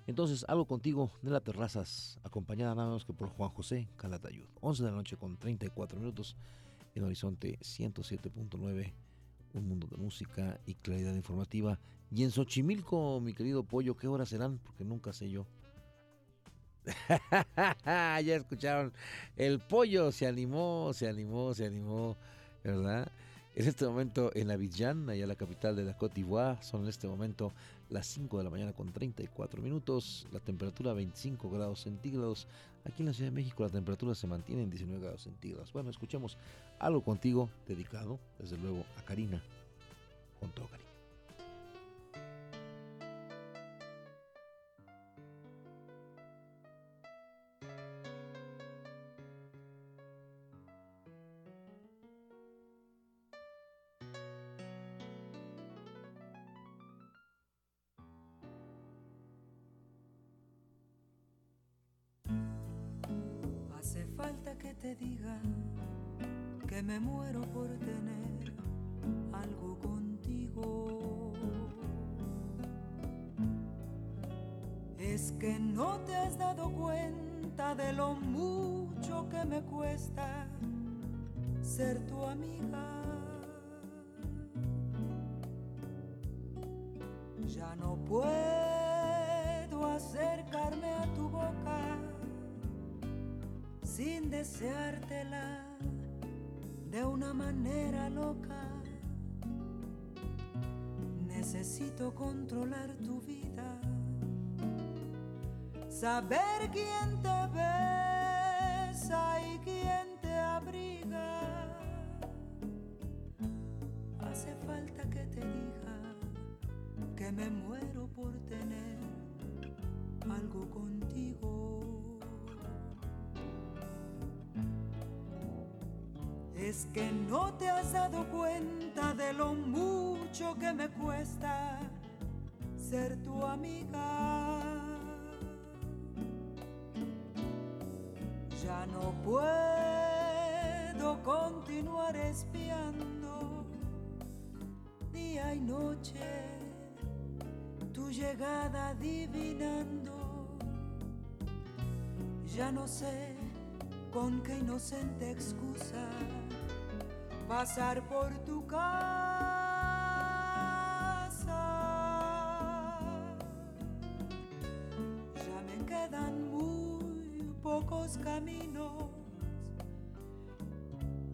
Entonces, algo contigo de las terrazas, acompañada nada menos que por Juan José Calatayud. 11 de la noche con 34 minutos en Horizonte 107.9, un mundo de música y claridad informativa. Y en Xochimilco, mi querido pollo, ¿qué horas serán? Porque nunca sé yo. ya escucharon, el pollo se animó, se animó, se animó, ¿verdad? En este momento en Abidjan, allá la capital de la Côte d'Ivoire, son en este momento las 5 de la mañana con 34 minutos, la temperatura 25 grados centígrados. Aquí en la Ciudad de México la temperatura se mantiene en 19 grados centígrados. Bueno, escuchemos algo contigo dedicado, desde luego, a Karina, con todo cariño. De una manera loca. Necesito controlar tu vida, saber quién te besa y quién te abriga. Hace falta que te diga que me muero por tener algo contigo. Es que no te has dado cuenta de lo mucho que me cuesta ser tu amiga. Ya no puedo continuar espiando día y noche tu llegada adivinando. Ya no sé con qué inocente excusa pasar por tu casa. Ya me quedan muy pocos caminos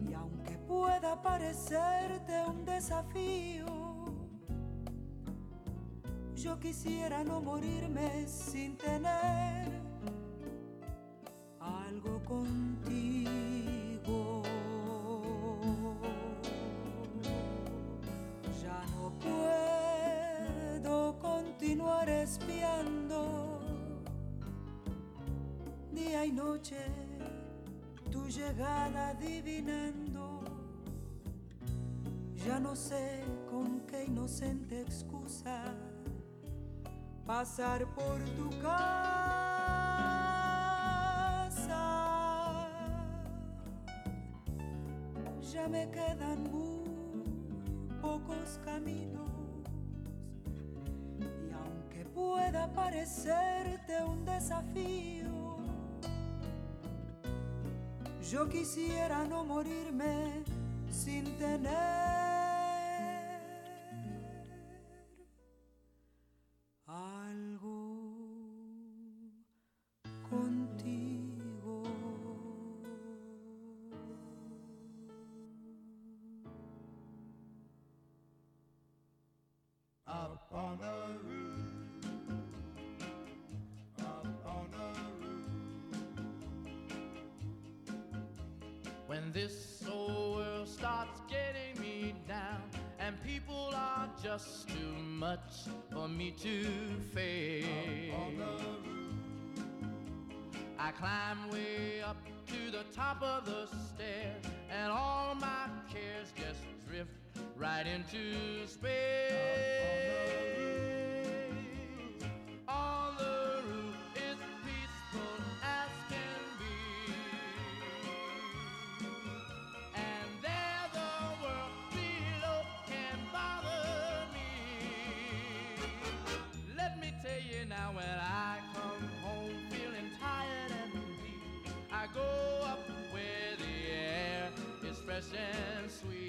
y aunque pueda parecerte un desafío, yo quisiera no morirme sin tener algo contigo. Noche tu llegada adivinando. Ya no sé con qué inocente excusa pasar por tu casa. Ya me quedan muy pocos caminos y aunque pueda parecerte un desafío, yo quisiera no morirme sin tener just too much for me to face. I climb way up to the top of the stairs and all my cares just drift right into space. Fresh and sweet.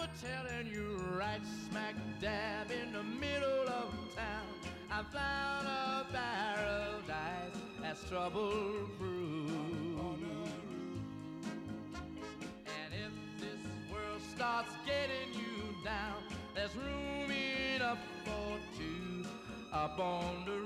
People telling you right smack dab in the middle of town. I found a paradise that's trouble proof. And if this world starts getting you down, there's room enough for two up on the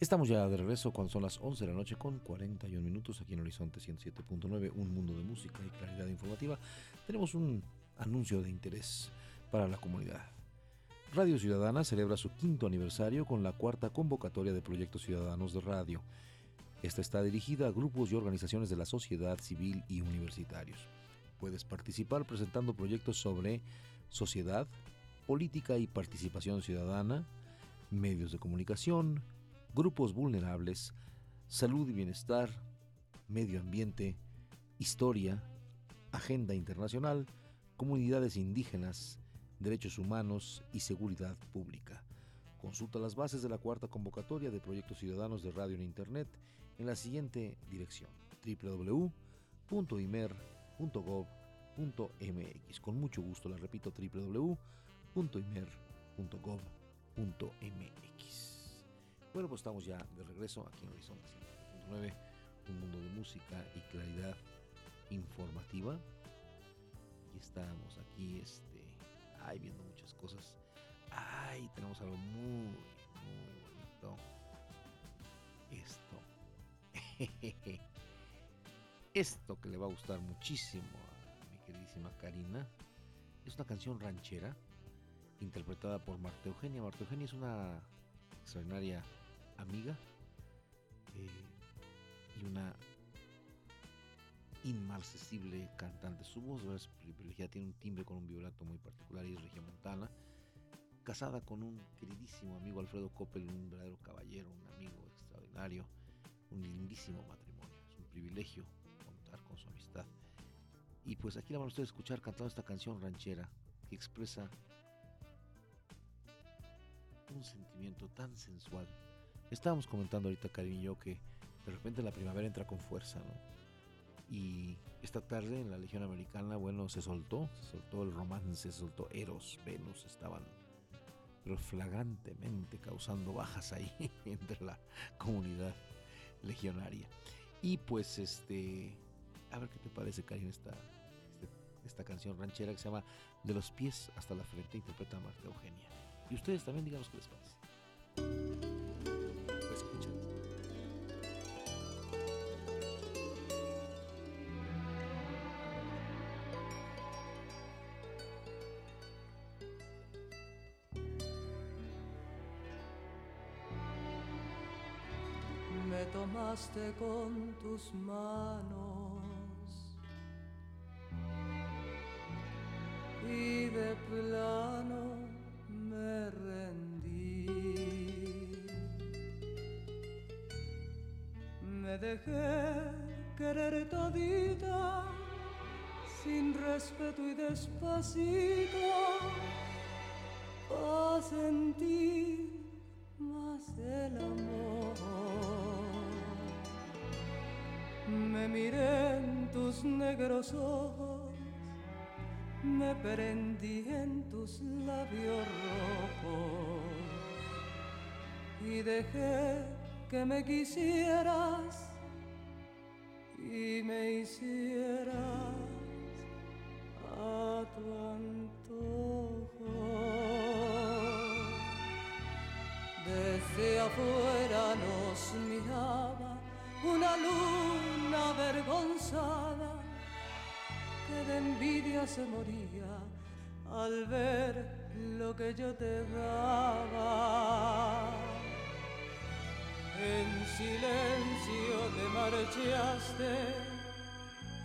Estamos ya de regreso cuando son las 11 de la noche con 41 minutos aquí en Horizonte 107.9, un mundo de música y claridad informativa. Tenemos un anuncio de interés para la comunidad. Radio Ciudadana celebra su quinto aniversario con la cuarta convocatoria de proyectos ciudadanos de radio. Esta está dirigida a grupos y organizaciones de la sociedad civil y universitarios. Puedes participar presentando proyectos sobre sociedad, política y participación ciudadana, medios de comunicación, grupos vulnerables, salud y bienestar, medio ambiente, historia, agenda internacional, comunidades indígenas, derechos humanos y seguridad pública. Consulta las bases de la cuarta convocatoria de proyectos ciudadanos de radio en Internet en la siguiente dirección www.imer.gov.mx. Con mucho gusto la repito www.imer.gov.mx. Bueno, pues estamos ya de regreso aquí en Horizonte 107.9, un mundo de música y claridad informativa. Y estamos aquí, este, ay, viendo muchas cosas. Ay, tenemos algo muy, muy bonito. Esto. Esto que le va a gustar muchísimo a mi queridísima Karina. Es una canción ranchera interpretada por Marta Eugenia. Marta Eugenia es una extraordinaria amiga eh, y una inmarcesible cantante. Su voz es privilegiada, tiene un timbre con un vibrato muy particular y es regiomontana. Casada con un queridísimo amigo Alfredo Coppel, un verdadero caballero, un amigo extraordinario, un lindísimo matrimonio. Es un privilegio contar con su amistad. Y pues aquí la van a ustedes escuchar cantando esta canción ranchera que expresa un sentimiento tan sensual. Estábamos comentando ahorita, Karim y yo, que de repente la primavera entra con fuerza, ¿no? Y esta tarde en la Legión Americana, bueno, se soltó, se soltó el romance, se soltó Eros, Venus, estaban pero flagrantemente causando bajas ahí entre la comunidad legionaria. Y pues este, a ver qué te parece, Karim, esta, este- esta canción ranchera que se llama De los pies hasta la frente, interpreta Marta Eugenia. Y ustedes también díganos qué les parece. Con tus manos y de plano me rendí. Me dejé querer todita sin respeto y despacito a sentir me prendí en tus labios rojos. Y dejé que me quisieras y me hicieras de envidia se moría al ver lo que yo te daba. En silencio te marchaste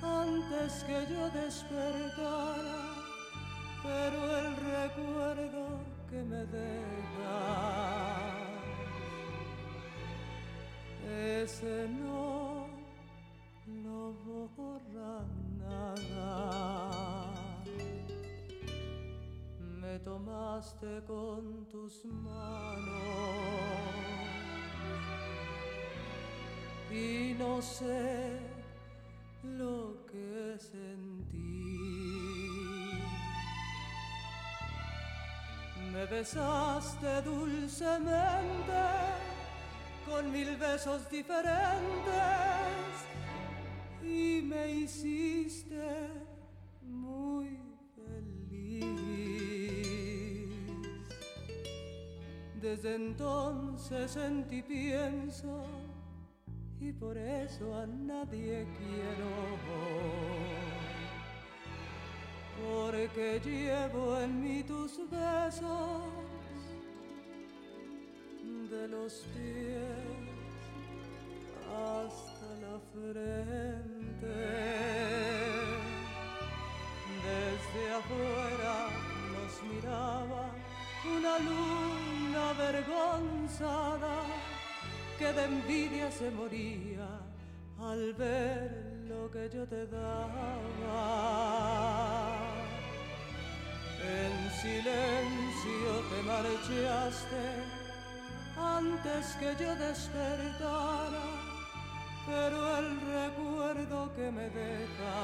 antes que yo despertara, pero el recuerdo que me deja ese no lo borra Me tomaste con tus manos y no sé lo que sentí. Me besaste dulcemente con mil besos diferentes y me hiciste muy feliz. Desde entonces en ti pienso y por eso a nadie quiero. Porque llevo en mí tus besos de los pies hasta frente. Desde afuera nos miraba una luna avergonzada que de envidia se moría al ver lo que yo te daba. En silencio te marchaste antes que yo despertara, pero el recuerdo que me deja,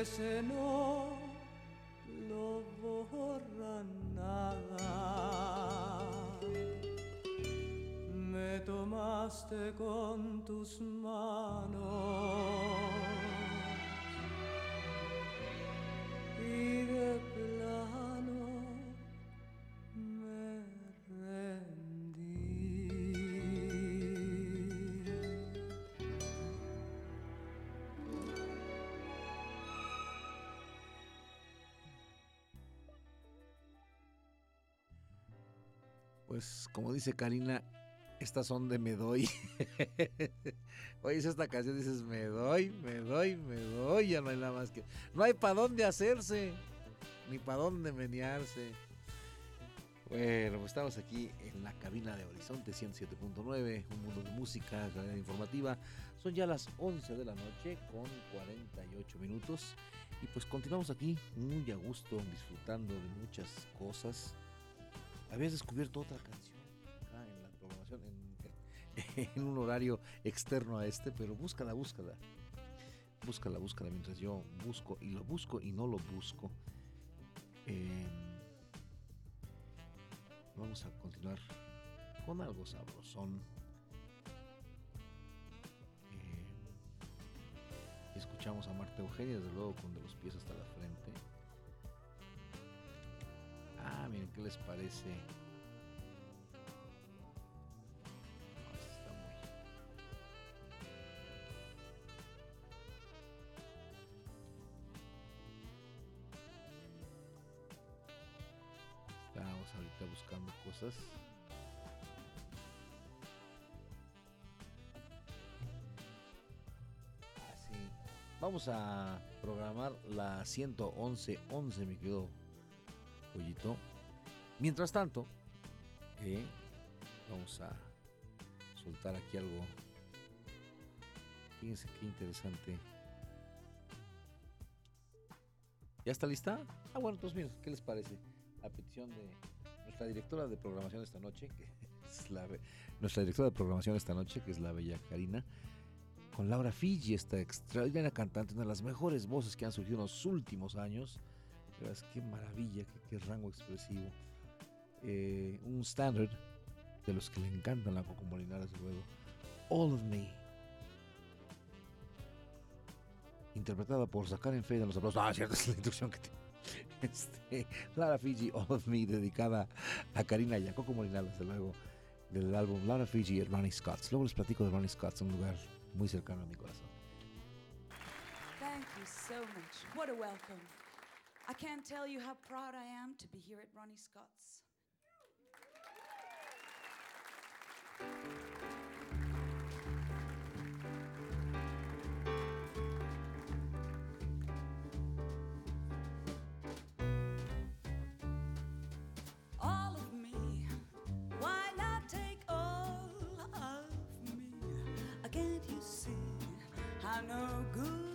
ese no lo borra nada. Me tomaste con tus manos y de plano Pues como dice Karina, estas son de me doy. Oyes esta canción dices me doy, me doy, me doy, ya no hay nada más que... No hay para dónde hacerse, ni para dónde menearse. Bueno, pues estamos aquí en la cabina de Horizonte 107.9, un mundo de música, calidad informativa. Son ya las 11 de la noche con 48 minutos y pues continuamos aquí muy a gusto, disfrutando de muchas cosas. Habías descubierto otra canción acá en la programación, en, un horario externo a este, pero búscala, búscala. Búscala, búscala mientras yo busco y lo busco y no lo busco. Eh, vamos a continuar con algo sabrosón. Eh, escuchamos a Marta Eugenia, desde luego, con de los pies hasta la frente. Ah, miren, ¿qué les parece? No, ahorita buscando cosas. Así. Vamos a programar la 111.11, mi querido pollito. Mientras tanto, eh, vamos a soltar aquí algo. Fíjense qué interesante. ¿Ya está lista? Ah, bueno, pues miren, ¿qué les parece? A petición de nuestra directora de programación esta noche, que es la, nuestra directora de programación esta noche, que es la bella Karina, con Laura Fiji, esta extraordinaria cantante, una de las mejores voces que han surgido en los últimos años. Verás, qué maravilla, qué, qué rango expresivo. Eh, un standard de los que le encantan la Coco Molinara, desde luego. All of Me. Interpretada por Zakaren Fade en los aplausos. Ah, cierto, es la introducción que tiene. Este, Lara Fiji, All of Me, dedicada a Karina y a Coco desde luego, del álbum Lara Fiji y Ronnie Scott. Luego les platico de Ronnie Scott, un lugar muy cercano a mi corazón. Thank you so much. What a welcome. I can't tell you how proud I am to be here at Ronnie Scott's. All of me, why not take all of me? I'm no good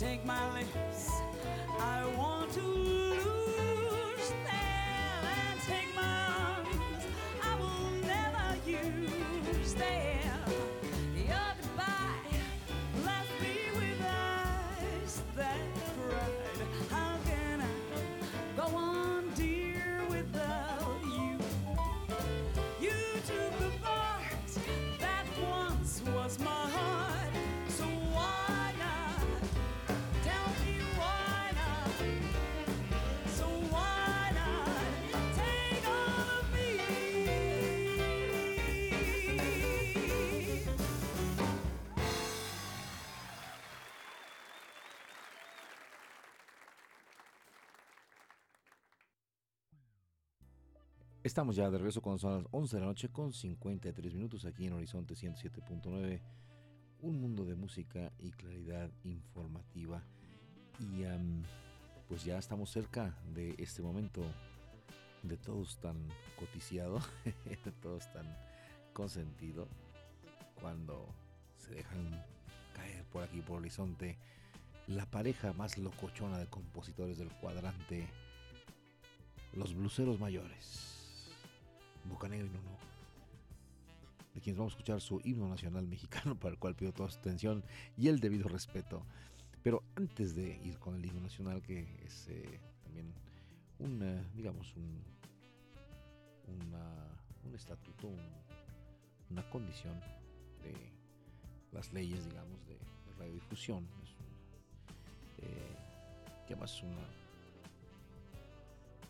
Take my lips, Estamos ya de regreso cuando son las 11 de la noche con 53 minutos aquí en Horizonte 107.9. Un mundo de música y claridad informativa. Y pues ya estamos cerca de este momento de todos tan coticiado, de todos tan consentido, cuando se dejan caer por aquí por Horizonte la pareja más locochona de compositores del cuadrante, los bluseros mayores, Bocanero y Nuno, de quienes vamos a escuchar su himno nacional mexicano, para el cual pido toda su atención y el debido respeto. Pero antes de ir con el himno nacional, que es eh, también un, eh, digamos, un, una- un estatuto, un- una condición de las leyes, digamos, de, radiodifusión. Es un- eh, una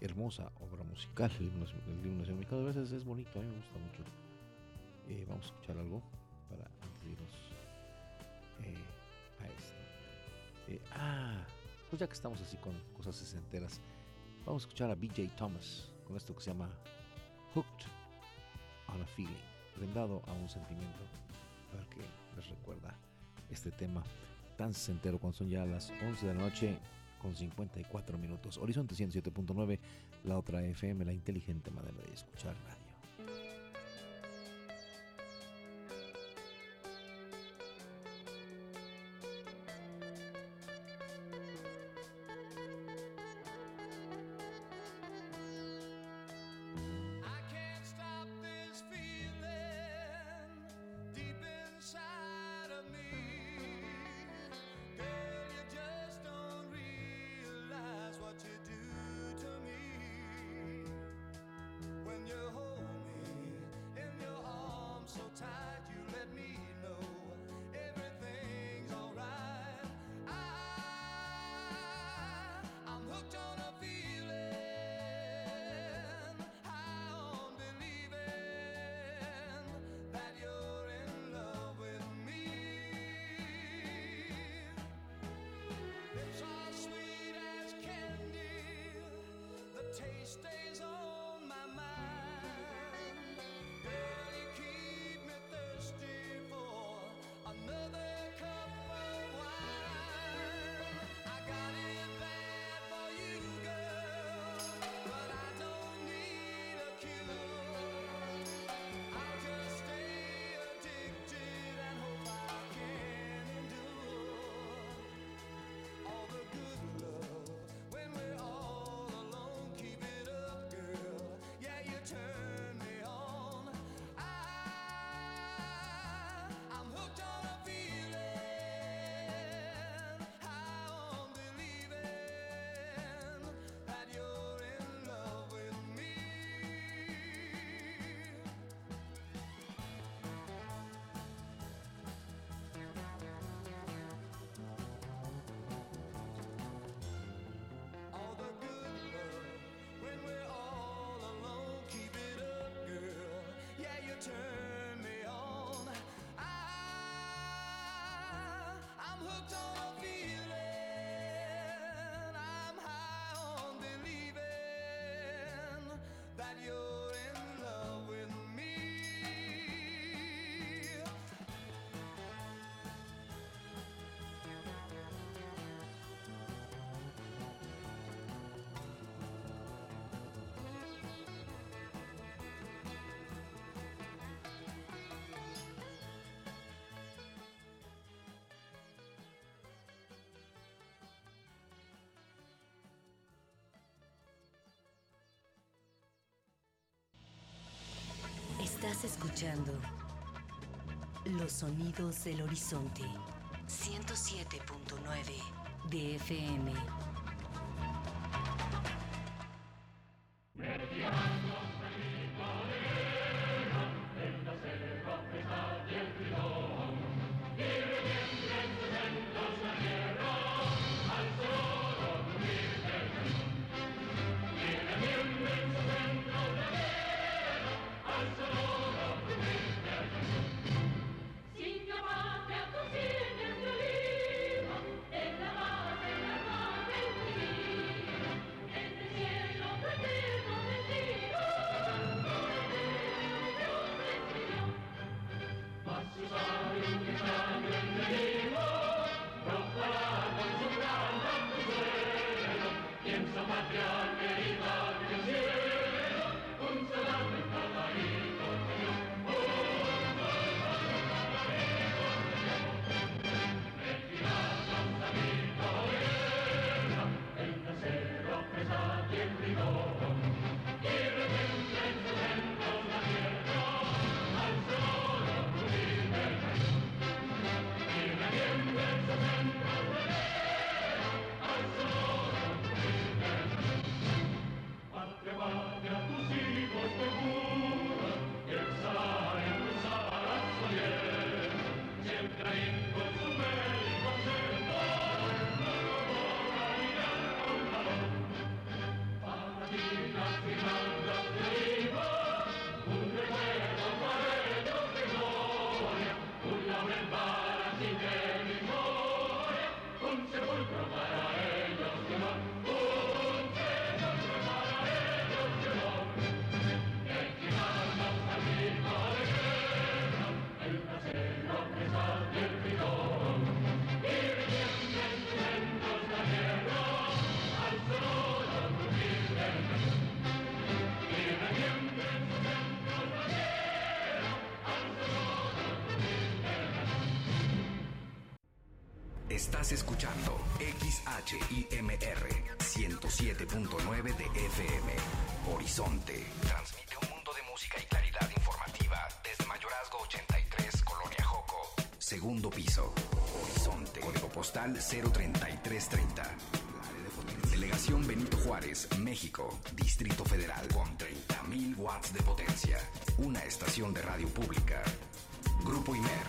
hermosa obra musical, el himno, el himno nacional mexicano. A veces es bonito, a mí me gusta mucho. Eh, vamos a escuchar algo para antes de irnos eh, a esto. Eh, ah, pues ya que estamos así con cosas sesenteras, vamos a escuchar a BJ Thomas con esto que se llama Hooked on a Feeling, prendado a un sentimiento, a ver qué les recuerda este tema tan sesentero cuando son ya las 11 de la noche con 54 minutos. Horizonte 107.9, la otra FM, la inteligente manera de escuchar radio. Estás escuchando Los Sonidos del Horizonte 107.9 de FM. HIMR 107.9 de FM. Horizonte. Transmite un mundo de música y claridad informativa desde Mayorazgo 83, Colonia Joco. Segundo piso. Horizonte. Código postal 03330. Delegación Benito Juárez, México, Distrito Federal, con 30.000 watts de potencia. Una estación de radio pública. Grupo IMER.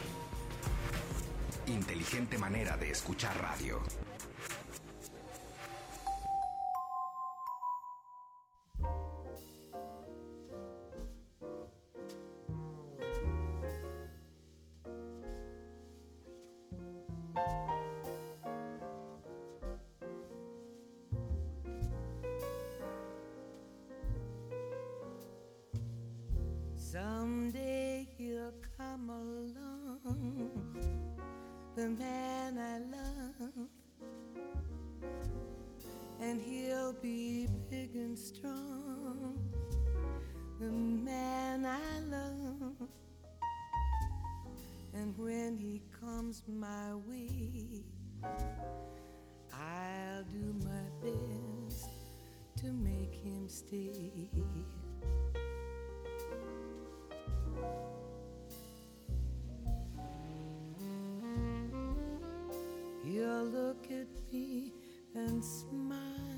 Inteligente manera de escuchar radio. You'll look at me and smile.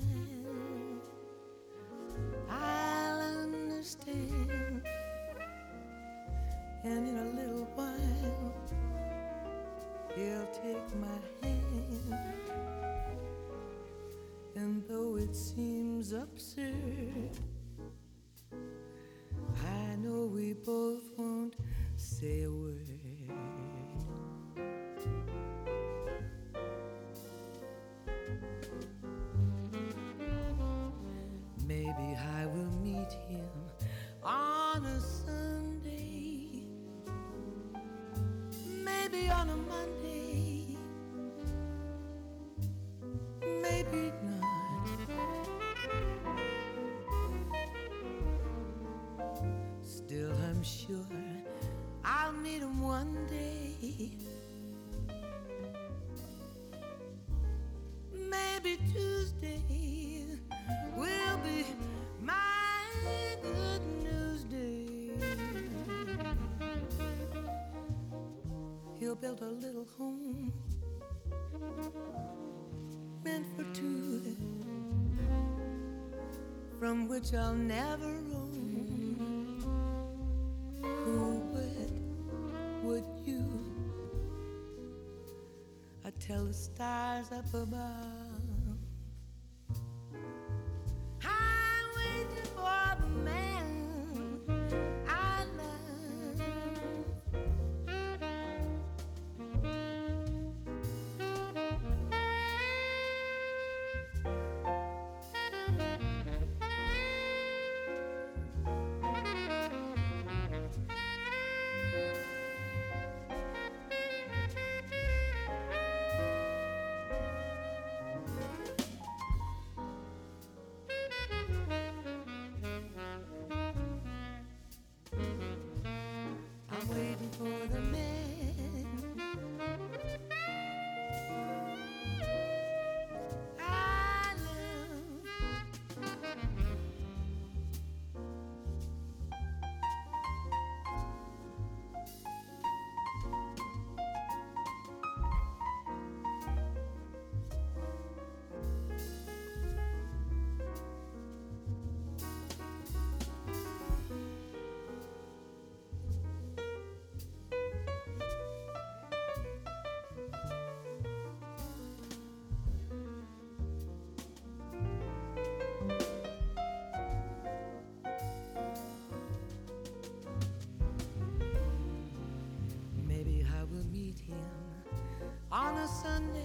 Which I'll never roam. Who would, would you? I tell the stars up above. For the on a Sunday.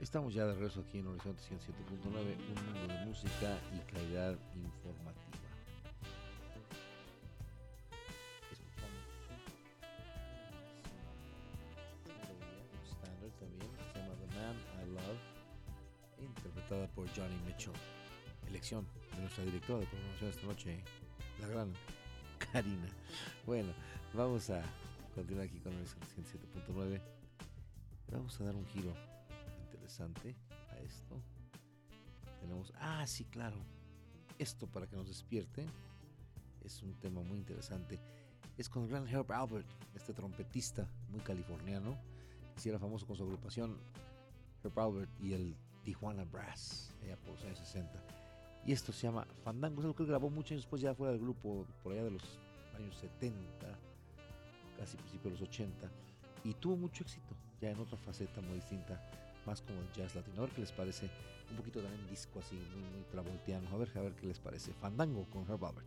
Estamos ya de regreso aquí en Horizonte 107.9, un mundo de música y calidad informativa. Escuchamos standard también, se llama The Man I Love, interpretada por Johnny Mitchell. Elección de nuestra directora de programación esta noche, la gran Karina. Bueno, vamos a continuar aquí con Horizonte 107.9. Vamos a dar un giro interesante a esto. Tenemos, ah, sí, claro, esto para que nos despierte es un tema muy interesante. Es con el gran Herb Albert, este trompetista muy californiano, que era famoso con su agrupación Herb Albert y el Tijuana Brass, allá por los años 60. Y esto se llama Fandango, es algo que grabó muchos años después, ya fuera del grupo, por allá de los años 70, casi principios de los 80, y tuvo mucho éxito, ya en otra faceta muy distinta, más como jazz latino. A ver qué les parece, un poquito también disco así, muy, muy travoltiano, a ver, a ver qué les parece. Fandango con Herb Albert.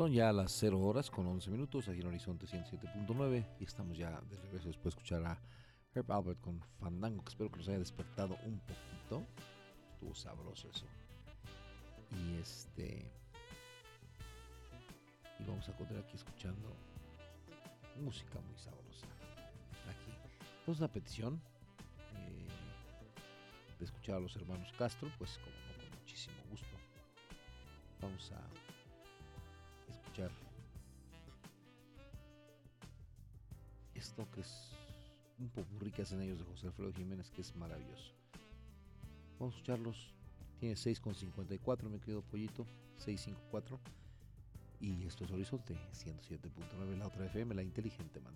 Son ya las 0 horas con 11 minutos aquí en Horizonte 107.9 y estamos ya de regreso después de escuchar a Herb Albert con Fandango, que espero que nos haya despertado un poquito. Estuvo sabroso eso. Y este. Y vamos a continuar aquí escuchando música muy sabrosa. Aquí. Tenemos una petición eh, de escuchar a los hermanos Castro, pues como no, con muchísimo gusto. Vamos a esto que es un popurrí que hacen ellos de José Alfredo Jiménez, que es maravilloso. Vamos a escucharlos. Tiene 6,54, mi querido pollito. 654. Y esto es Horizonte 107.9, la otra FM, la inteligente manera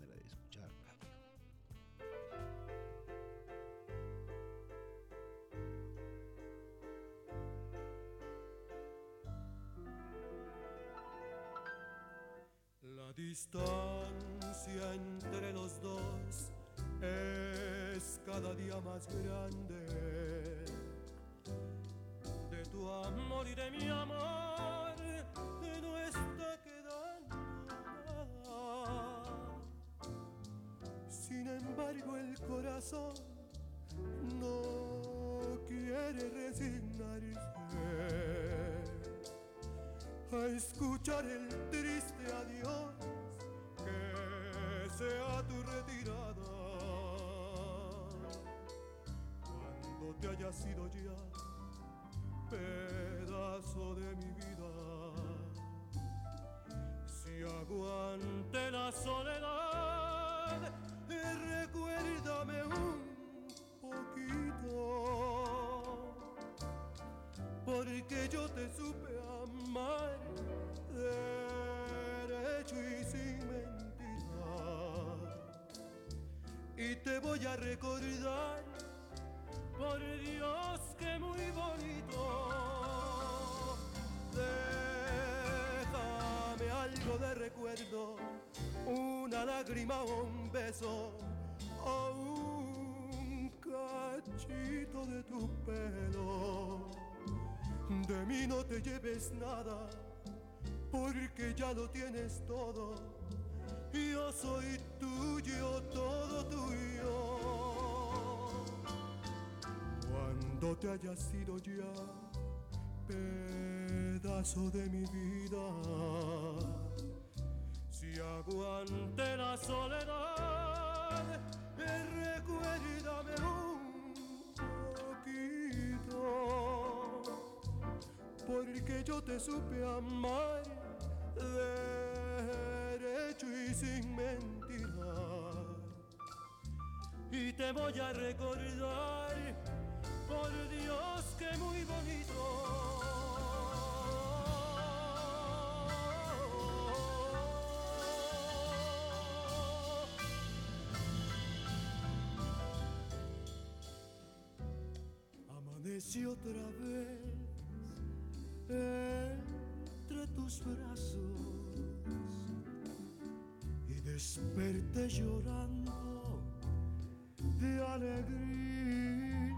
algo de recuerdo, una lágrima o un beso o un cachito de tu pelo. De mí no te lleves nada, porque ya lo tienes todo. Yo soy tuyo, todo tuyo. Cuando te haya sido ya pedazo de mi vida, si aguante la soledad, recuérdame un poquito porque yo te supe amar derecho y sin mentira. Y te voy a recordar, por Dios que muy bonito. Amanecí otra vez entre tus brazos y desperté llorando de alegría.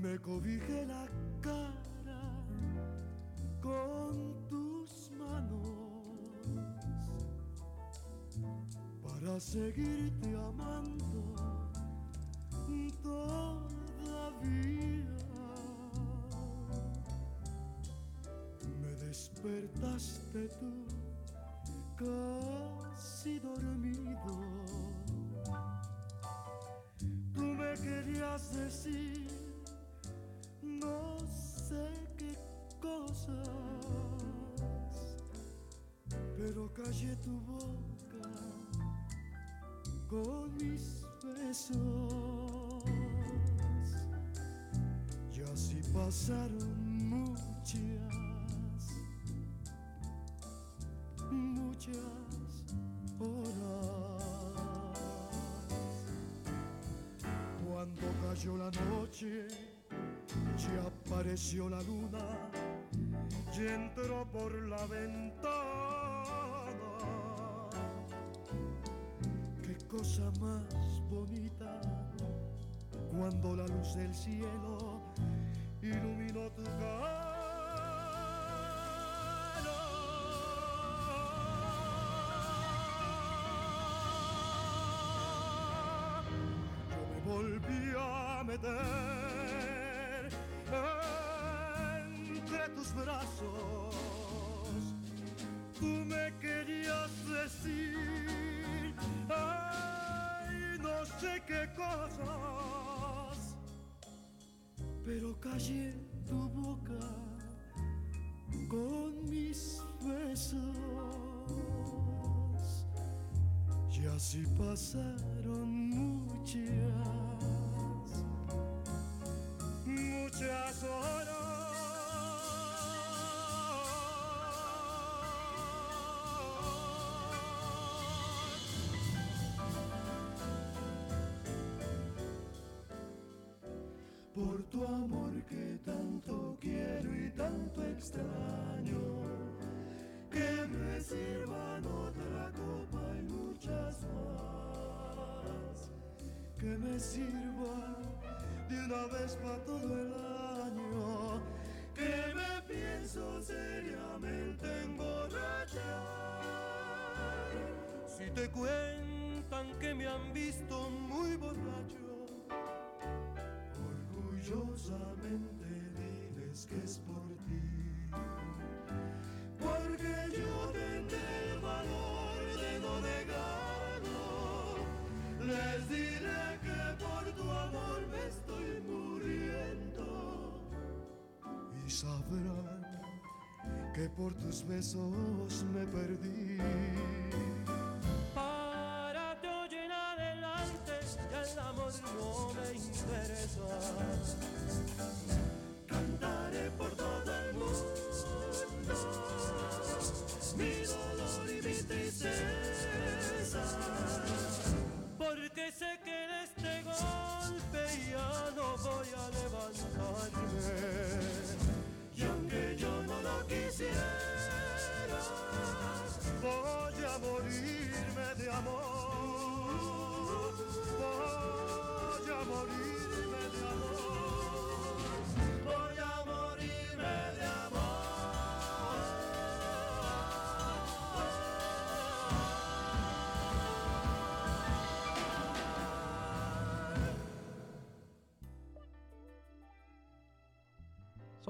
Me cobijé la cara con tus manos para seguirte amando todavía. Me despertaste tú casi dormido. Tú me querías decir no sé qué cosas, pero callé tu boca con mis besos. Y así pasaron muchas, muchas horas. Cuando cayó la noche, ya apareció la luna y entró por la ventana. Qué cosa más bonita cuando la luz del cielo iluminó tu cara. Yo me volví a meter entre tus brazos. Tú me querías decir, no sé qué cosas, pero callé tu boca con mis besos. Y así pasaron muchas, muchas horas. Por tu amor que tanto quiero y tanto extraño, que me sirvan otra copa y muchas más, que me sirva de una vez para todo el año, que me pienso seriamente emborrachar. Si te cuentan que me han visto muy borracho, orgullosamente diles que es por ti. Porque yo tendré el valor de no negarlo. Les diré que por tu amor me estoy muriendo. Y sabrán que por tus besos me perdí.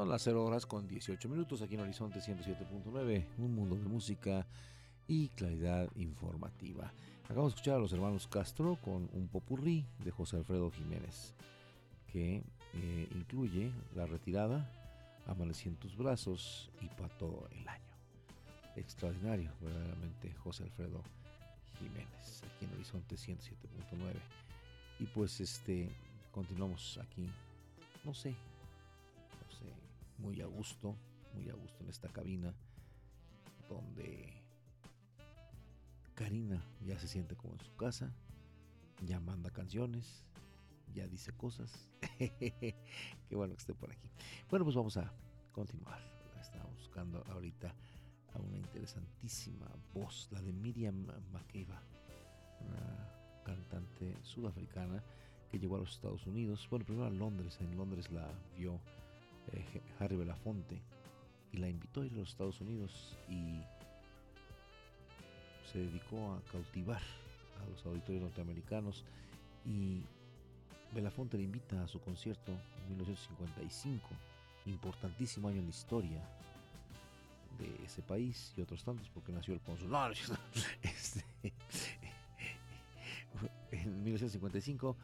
Son las 0 horas con 18 minutos aquí en Horizonte 107.9, un mundo de música y claridad informativa. Acabamos de escuchar a los hermanos Castro con un popurrí de José Alfredo Jiménez, que eh, incluye La Retirada, Amanecí en tus brazos y para todo el año. Extraordinario, verdaderamente, José Alfredo Jiménez, aquí en Horizonte 107.9. Y pues este, continuamos aquí, no sé, muy a gusto, muy a gusto en esta cabina, donde Karina ya se siente como en su casa, ya manda canciones, ya dice cosas. Qué bueno que esté por aquí. Bueno, pues vamos a continuar. Estamos buscando ahorita a una interesantísima voz, la de Miriam Makeba, una cantante sudafricana que llegó a los Estados Unidos. Bueno, primero a Londres. En Londres la vio eh, Harry Belafonte y la invitó a ir a los Estados Unidos y se dedicó a cautivar a los auditorios norteamericanos y Belafonte le invita a su concierto en 1955, importantísimo año en la historia de ese país y otros tantos porque nació el cónsul. No, este, en 1955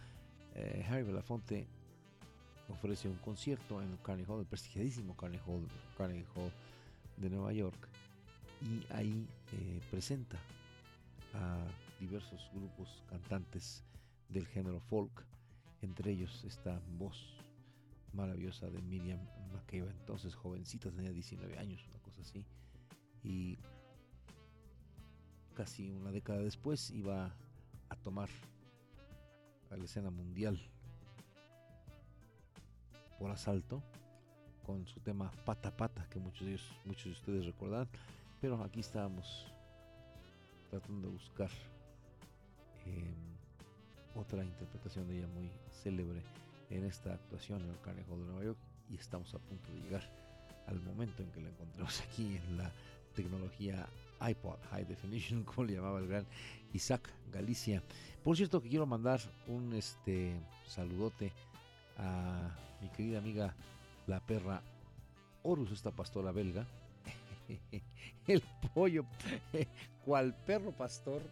eh, Harry Belafonte ofrece un concierto en el Carnegie Hall, el prestigiadísimo Carnegie Hall, Carnegie Hall de Nueva York y ahí eh, presenta a diversos grupos cantantes del género folk, entre ellos esta voz maravillosa de Miriam Makeba, entonces jovencita, tenía 19 años, una cosa así, y casi una década después iba a tomar a la escena mundial por asalto con su tema Pata Pata, que muchos de, ellos, muchos de ustedes recordarán, pero aquí estábamos tratando de buscar eh, otra interpretación de ella muy célebre en esta actuación en el Carnegie Hall de Nueva York y estamos a punto de llegar al momento en que lo encontramos aquí en la tecnología iPod High Definition, como le llamaba el gran Isaac Galicia. Por cierto, que quiero mandar un este saludote a mi querida amiga la perra Horus, esta pastora belga. el pollo, cual perro pastor,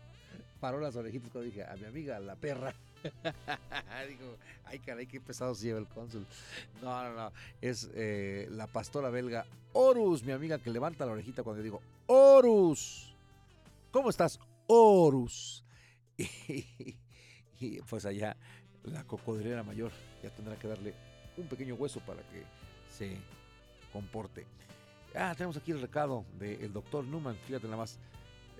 paró las orejitas cuando dije a mi amiga la perra. Digo, ay caray, qué pesado se lleva el cónsul. No, no, no. Es eh, la pastora belga Horus, mi amiga que levanta la orejita cuando digo Horus. ¿Cómo estás, Horus? y pues allá la cocodrilera mayor ya tendrá que darle un pequeño hueso para que se comporte. Ah, tenemos aquí el recado del doctor Newman, fíjate nada más.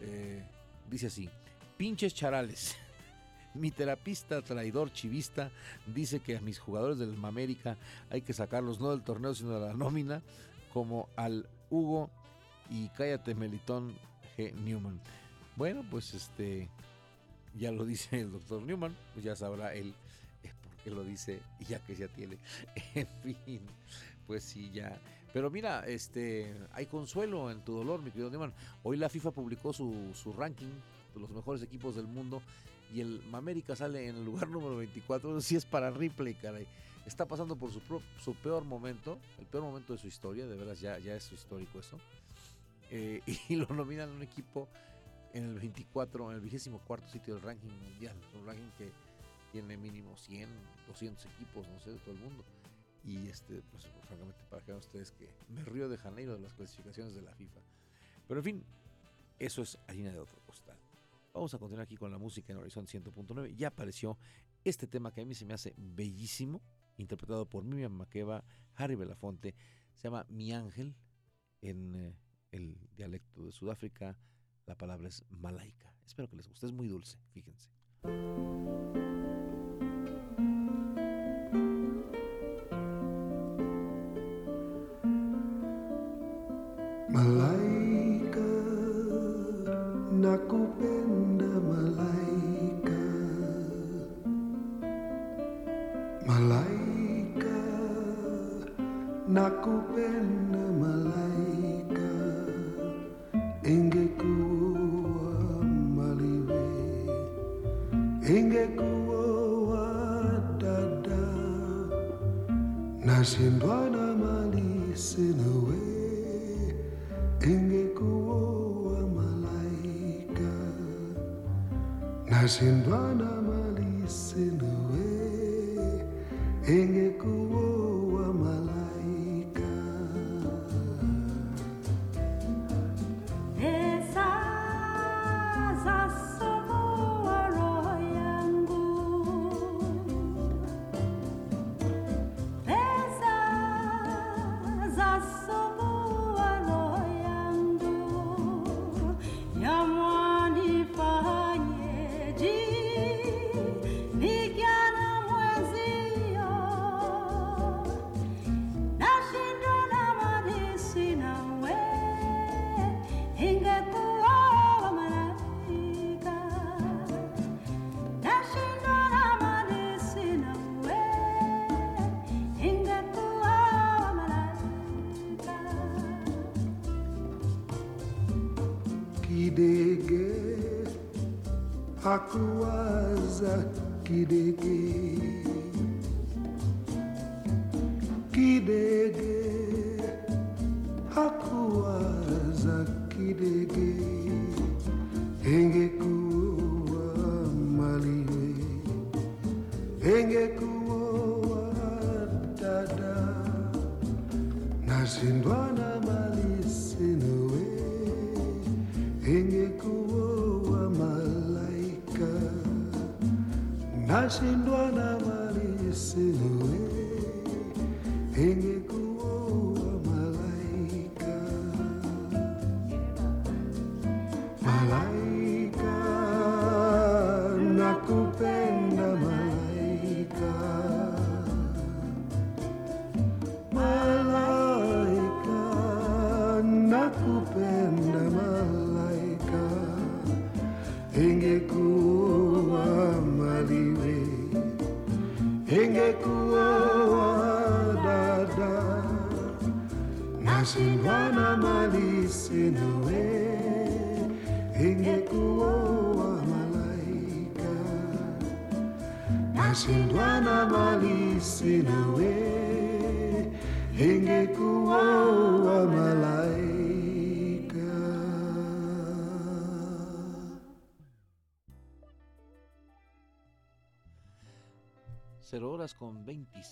Eh, dice así, pinches charales. Mi terapista traidor chivista dice que a mis jugadores del América hay que sacarlos no del torneo sino de la nómina, como al Hugo y cállate Melitón G. Newman. Bueno, pues este ya lo dice el doctor Newman, pues ya sabrá él qué lo dice y ya que ya tiene. En fin, pues sí, ya. Pero mira, este, hay consuelo en tu dolor, mi querido Newman. Hoy la FIFA publicó su, su ranking de los mejores equipos del mundo y el América sale en el lugar número 24. Sí es para Ripley, caray. Está pasando por su, pro- su peor momento, el peor momento de su historia, de veras ya, ya es histórico eso. Eh, y lo nominan a un equipo en el 24, en el 24 sitio del ranking mundial. Un ranking que tiene mínimo 100, 200 equipos, no sé, de todo el mundo. Y este, pues francamente, para que vean ustedes que me río de Janeiro de las clasificaciones de la FIFA. Pero en fin, eso es harina de otro costal. Vamos a continuar aquí con la música en Horizon 100.9. Ya apareció este tema que a mí se me hace bellísimo, interpretado por Miriam Makeba, Harry Belafonte. Se llama Mi Ángel. En eh, el dialecto de Sudáfrica, la palabra es malaika. Espero que les guste. Es muy dulce, fíjense. Malaika, nakupenda malaika. Malaika, nakupenda malaika. Ingekuwa maliwe, ingekuwa dada. Nashindwa na mali sina ashindwa na in the way. Ingekuwa malaika nashindwa na mali sina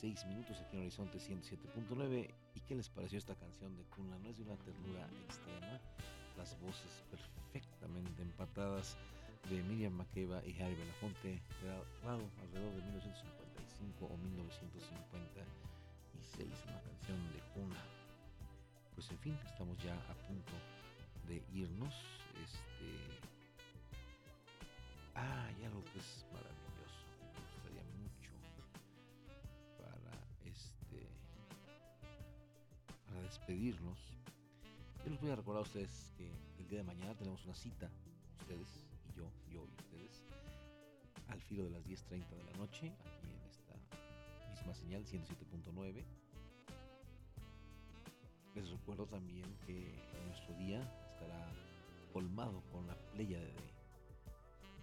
6 minutos aquí en Horizonte 107.9. ¿Y qué les pareció esta canción de Kunla? No es de una ternura extrema. Las voces perfectamente empatadas de Miriam Makeba y Harry Belafonte, grabado alrededor de 1955 o 1956, una canción de Kunla. Pues en fin, estamos ya a punto de irnos. Este. Ah, ya lo que es maravilloso despedirnos. Yo les voy a recordar a ustedes que el día de mañana tenemos una cita, ustedes y yo, yo y ustedes, al filo de las 10.30 de la noche, aquí en esta misma señal, 107.9. Les recuerdo también que nuestro día estará colmado con la playa de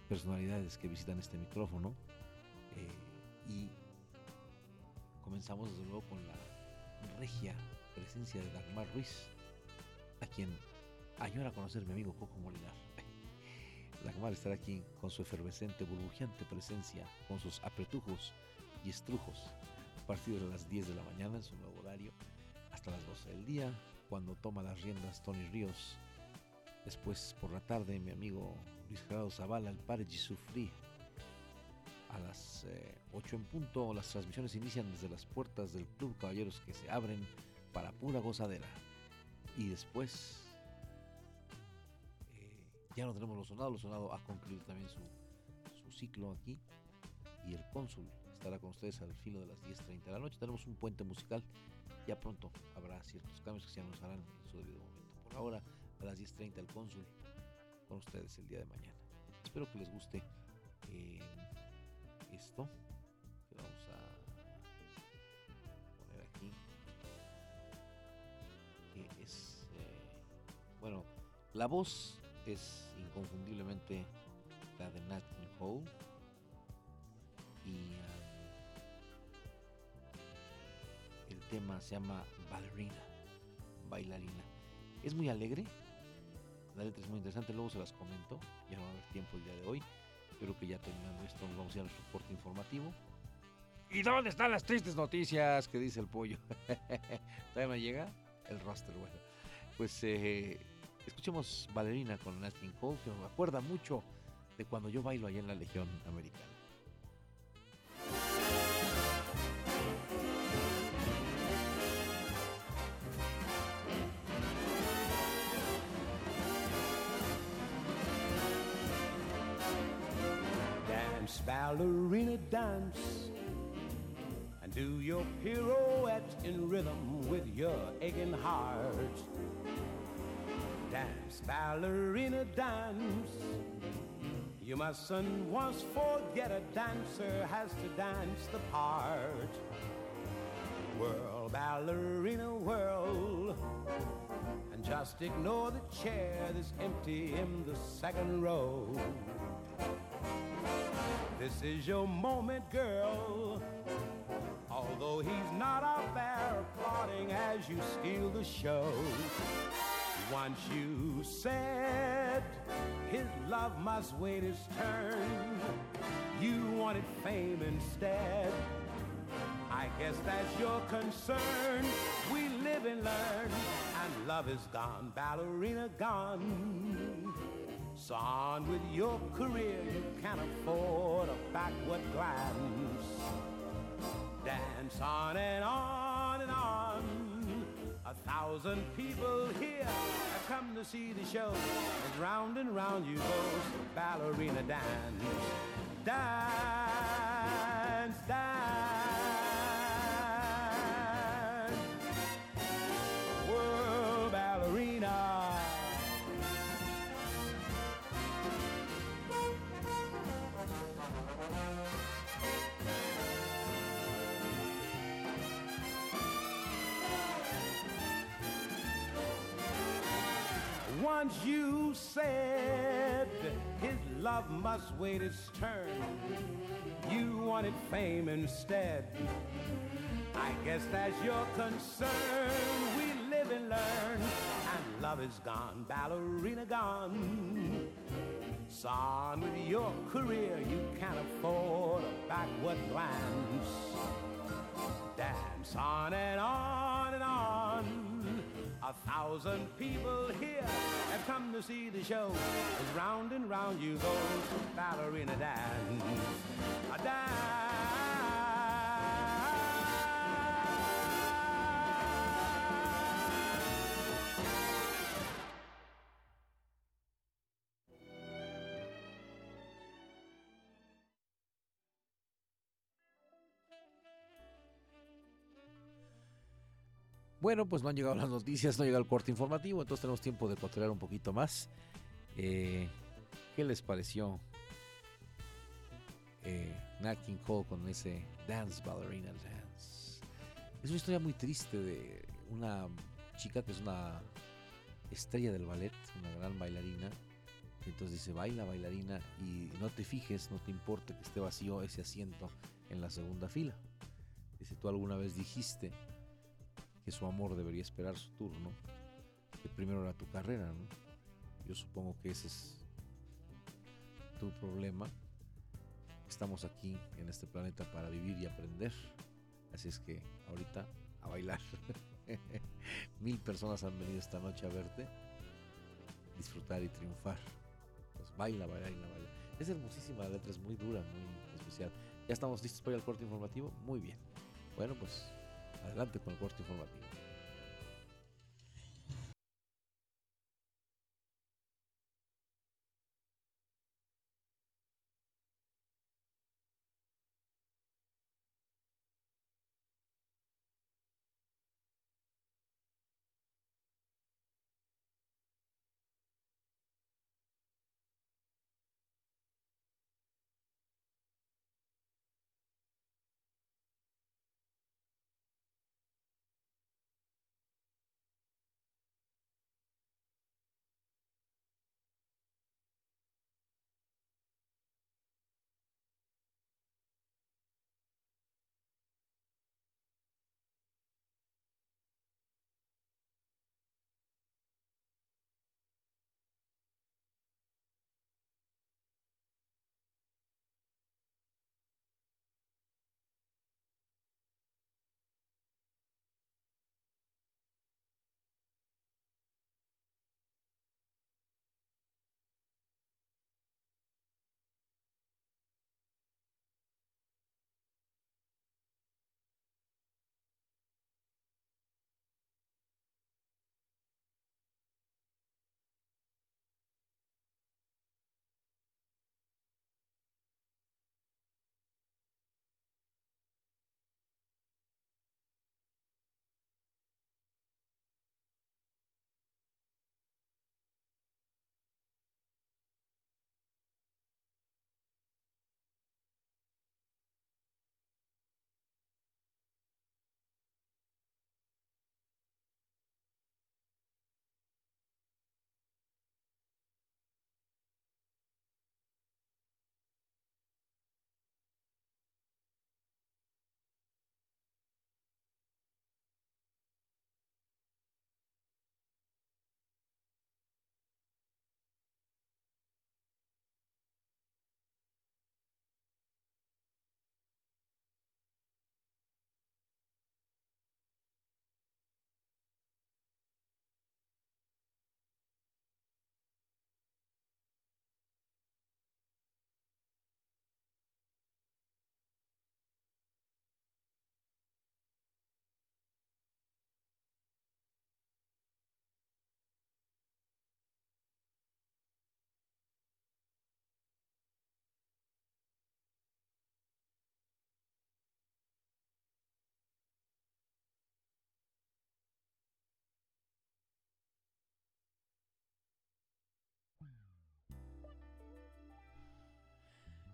personalidades que visitan este micrófono eh, y comenzamos desde luego con la regia presencia de Dagmar Ruiz, a quien añora conocer mi amigo Coco Molinar. Dagmar estará aquí con su efervescente, burbujeante presencia, con sus apretujos y estrujos, a partir de las 10 de la mañana en su nuevo horario hasta las 12 del día, cuando toma las riendas Tony Ríos. Después, por la tarde, mi amigo Luis Gerardo Zavala, el padre Sufrí. A las eh, 8 en punto, las transmisiones inician desde las puertas del Club Caballeros que se abren para pura gozadera. Y después, eh, ya no tenemos lo sonado, lo sonado ha concluido también su, su ciclo aquí. Y el cónsul estará con ustedes al filo de las 10.30 de la noche. Tenemos un puente musical ya pronto habrá ciertos cambios que se anunciarán en su debido momento. Por ahora, a las 10.30 el cónsul con ustedes el día de mañana. Espero que les guste eh, esto bueno, la voz es inconfundiblemente la de Nat King Cole y um, el tema se llama Ballerina, bailarina. Es muy alegre, la letra es muy interesante, luego se las comento, ya no va a haber tiempo el día de hoy. Creo que ya terminando esto nos vamos a ir al soporte informativo. ¿Y dónde están las tristes noticias? Que dice el pollo. ¿Todavía no llega? El roster, bueno. Pues eh, escuchemos Ballerina con Nat King Cole, que me acuerda mucho de cuando yo bailo allá en la Legión Americana. Dance, ballerina, dance. And do your pirouette in rhythm with your aching heart. Dance, ballerina, dance. You mustn't once forget a dancer has to dance the part. Whirl, ballerina, whirl. And just ignore the chair that's empty in the second row. This is your moment, girl. Although he's not out there applauding as you steal the show. Once you said his love must wait his turn, you wanted fame instead. I guess that's your concern. We live and learn, and love is gone, ballerina gone. So on with your career, you can't afford a backward glance. Dance on and on and on. Thousand people here have come to see the show. And round and round you go, ballerina dance. Dance, dance. Once you said his love must wait its turn. You wanted fame instead. I guess that's your concern. We live and learn, and love is gone, ballerina gone. Son, with your career, you can't afford a backward glance. Dance on and on and on. A thousand people here have come to see the show. As round and round you go, ballerina dance. A Bueno, pues no han llegado las noticias, no llega el corte informativo, entonces tenemos tiempo de cotorear un poquito más. Eh, ¿Qué les pareció eh, Nat King Cole con ese Dance Ballerina Dance? Es una historia muy triste de una chica que es una estrella del ballet, una gran bailarina. Entonces dice, baila bailarina y no te fijes, no te importe que esté vacío ese asiento en la segunda fila. Dice, tú alguna vez dijiste que su amor debería esperar su turno, que primero era tu carrera, ¿no? Yo supongo que ese es tu problema. Estamos aquí en este planeta para vivir y aprender. Así es que ahorita a bailar. Mil personas han venido esta noche a verte, disfrutar y triunfar. Pues baila, baila, baila. Es hermosísima, la letra es muy dura, muy especial. Ya estamos listos para ir al corte informativo. Muy bien. Bueno, pues adelante con el corte informativo.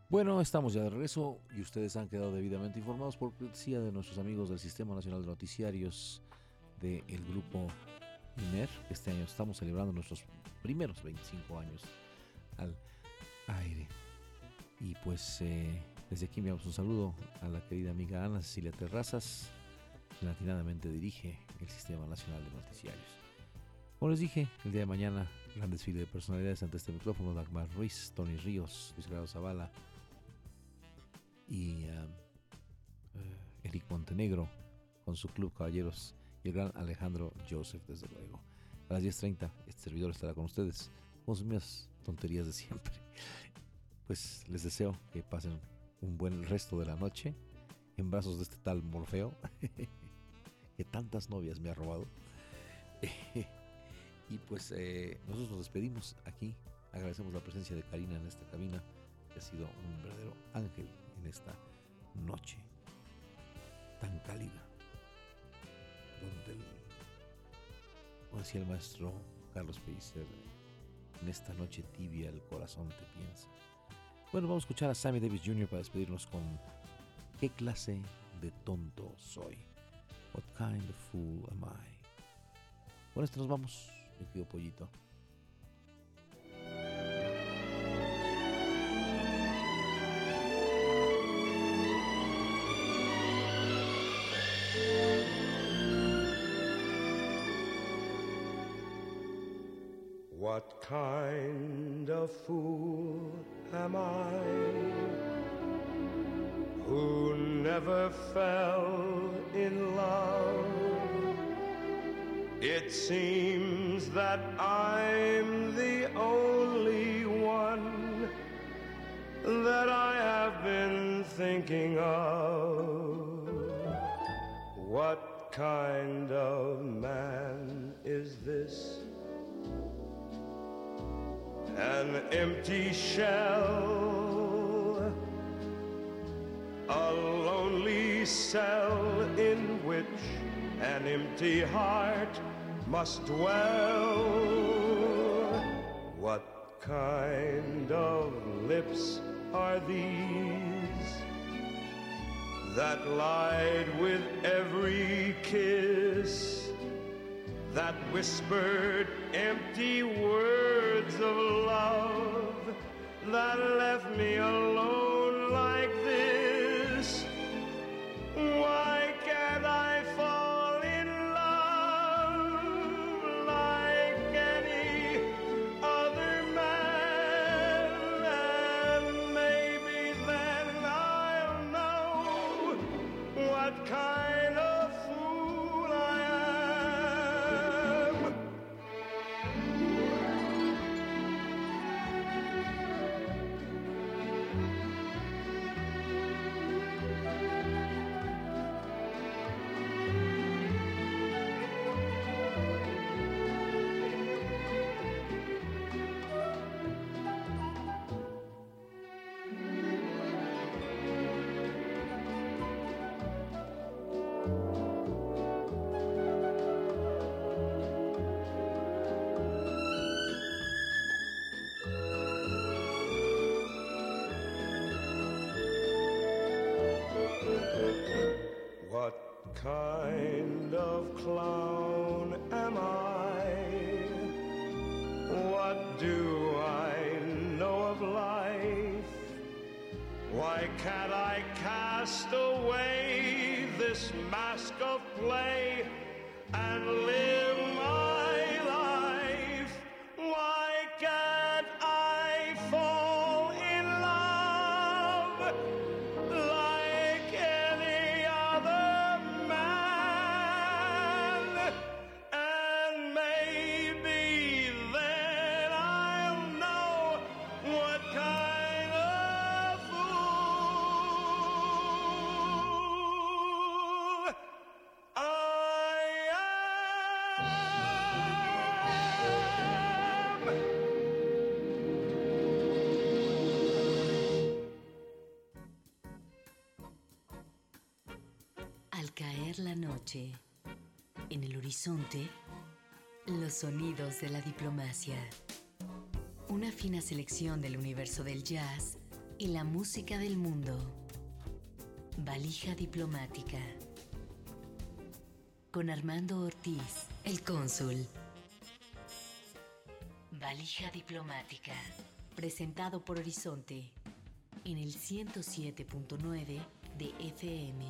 Bueno, estamos ya de regreso y ustedes han quedado debidamente informados por cortesía de nuestros amigos del Sistema Nacional de Noticiarios del grupo INER. Este año estamos celebrando nuestros primeros 25 años al aire. Y pues eh, desde aquí enviamos un saludo a la querida amiga Ana Cecilia Terrazas, que latinadamente dirige el Sistema Nacional de Noticiarios. Como les dije, el día de mañana, gran desfile de personalidades ante este micrófono, Dagmar Ruiz, Tony Ríos, Luis Grado Zavala y eh, Eric Montenegro con su club Caballeros y el gran Alejandro Joseph, desde luego. A las 10.30, este servidor estará con ustedes con sus mismas tonterías de siempre. Pues les deseo que pasen un buen resto de la noche en brazos de este tal Morfeo que tantas novias me ha robado. y pues eh, nosotros nos despedimos aquí. Agradecemos la presencia de Karina en esta cabina, que ha sido un verdadero ángel esta noche tan cálida, donde, el, como decía el maestro Carlos Pellicer, en esta noche tibia el corazón te piensa. Bueno, vamos a escuchar a Sammy Davis Jr. para despedirnos con ¿Qué clase de tonto soy? What kind of fool am I? Con esto nos vamos, mi querido pollito. What kind of fool am I who never fell in love? It seems that I'm the only one that I have been thinking of. What kind of man is this? An empty shell, a lonely cell in which an empty heart must dwell. What kind of lips are these that lied with every kiss? That whispered empty words of love that left me alone like this. Why en el horizonte, los sonidos de la diplomacia. Una fina selección del universo del jazz y la música del mundo. Valija diplomática. Con Armando Ortiz, el cónsul. Valija diplomática. Presentado por Horizonte. En el 107.9 de FM.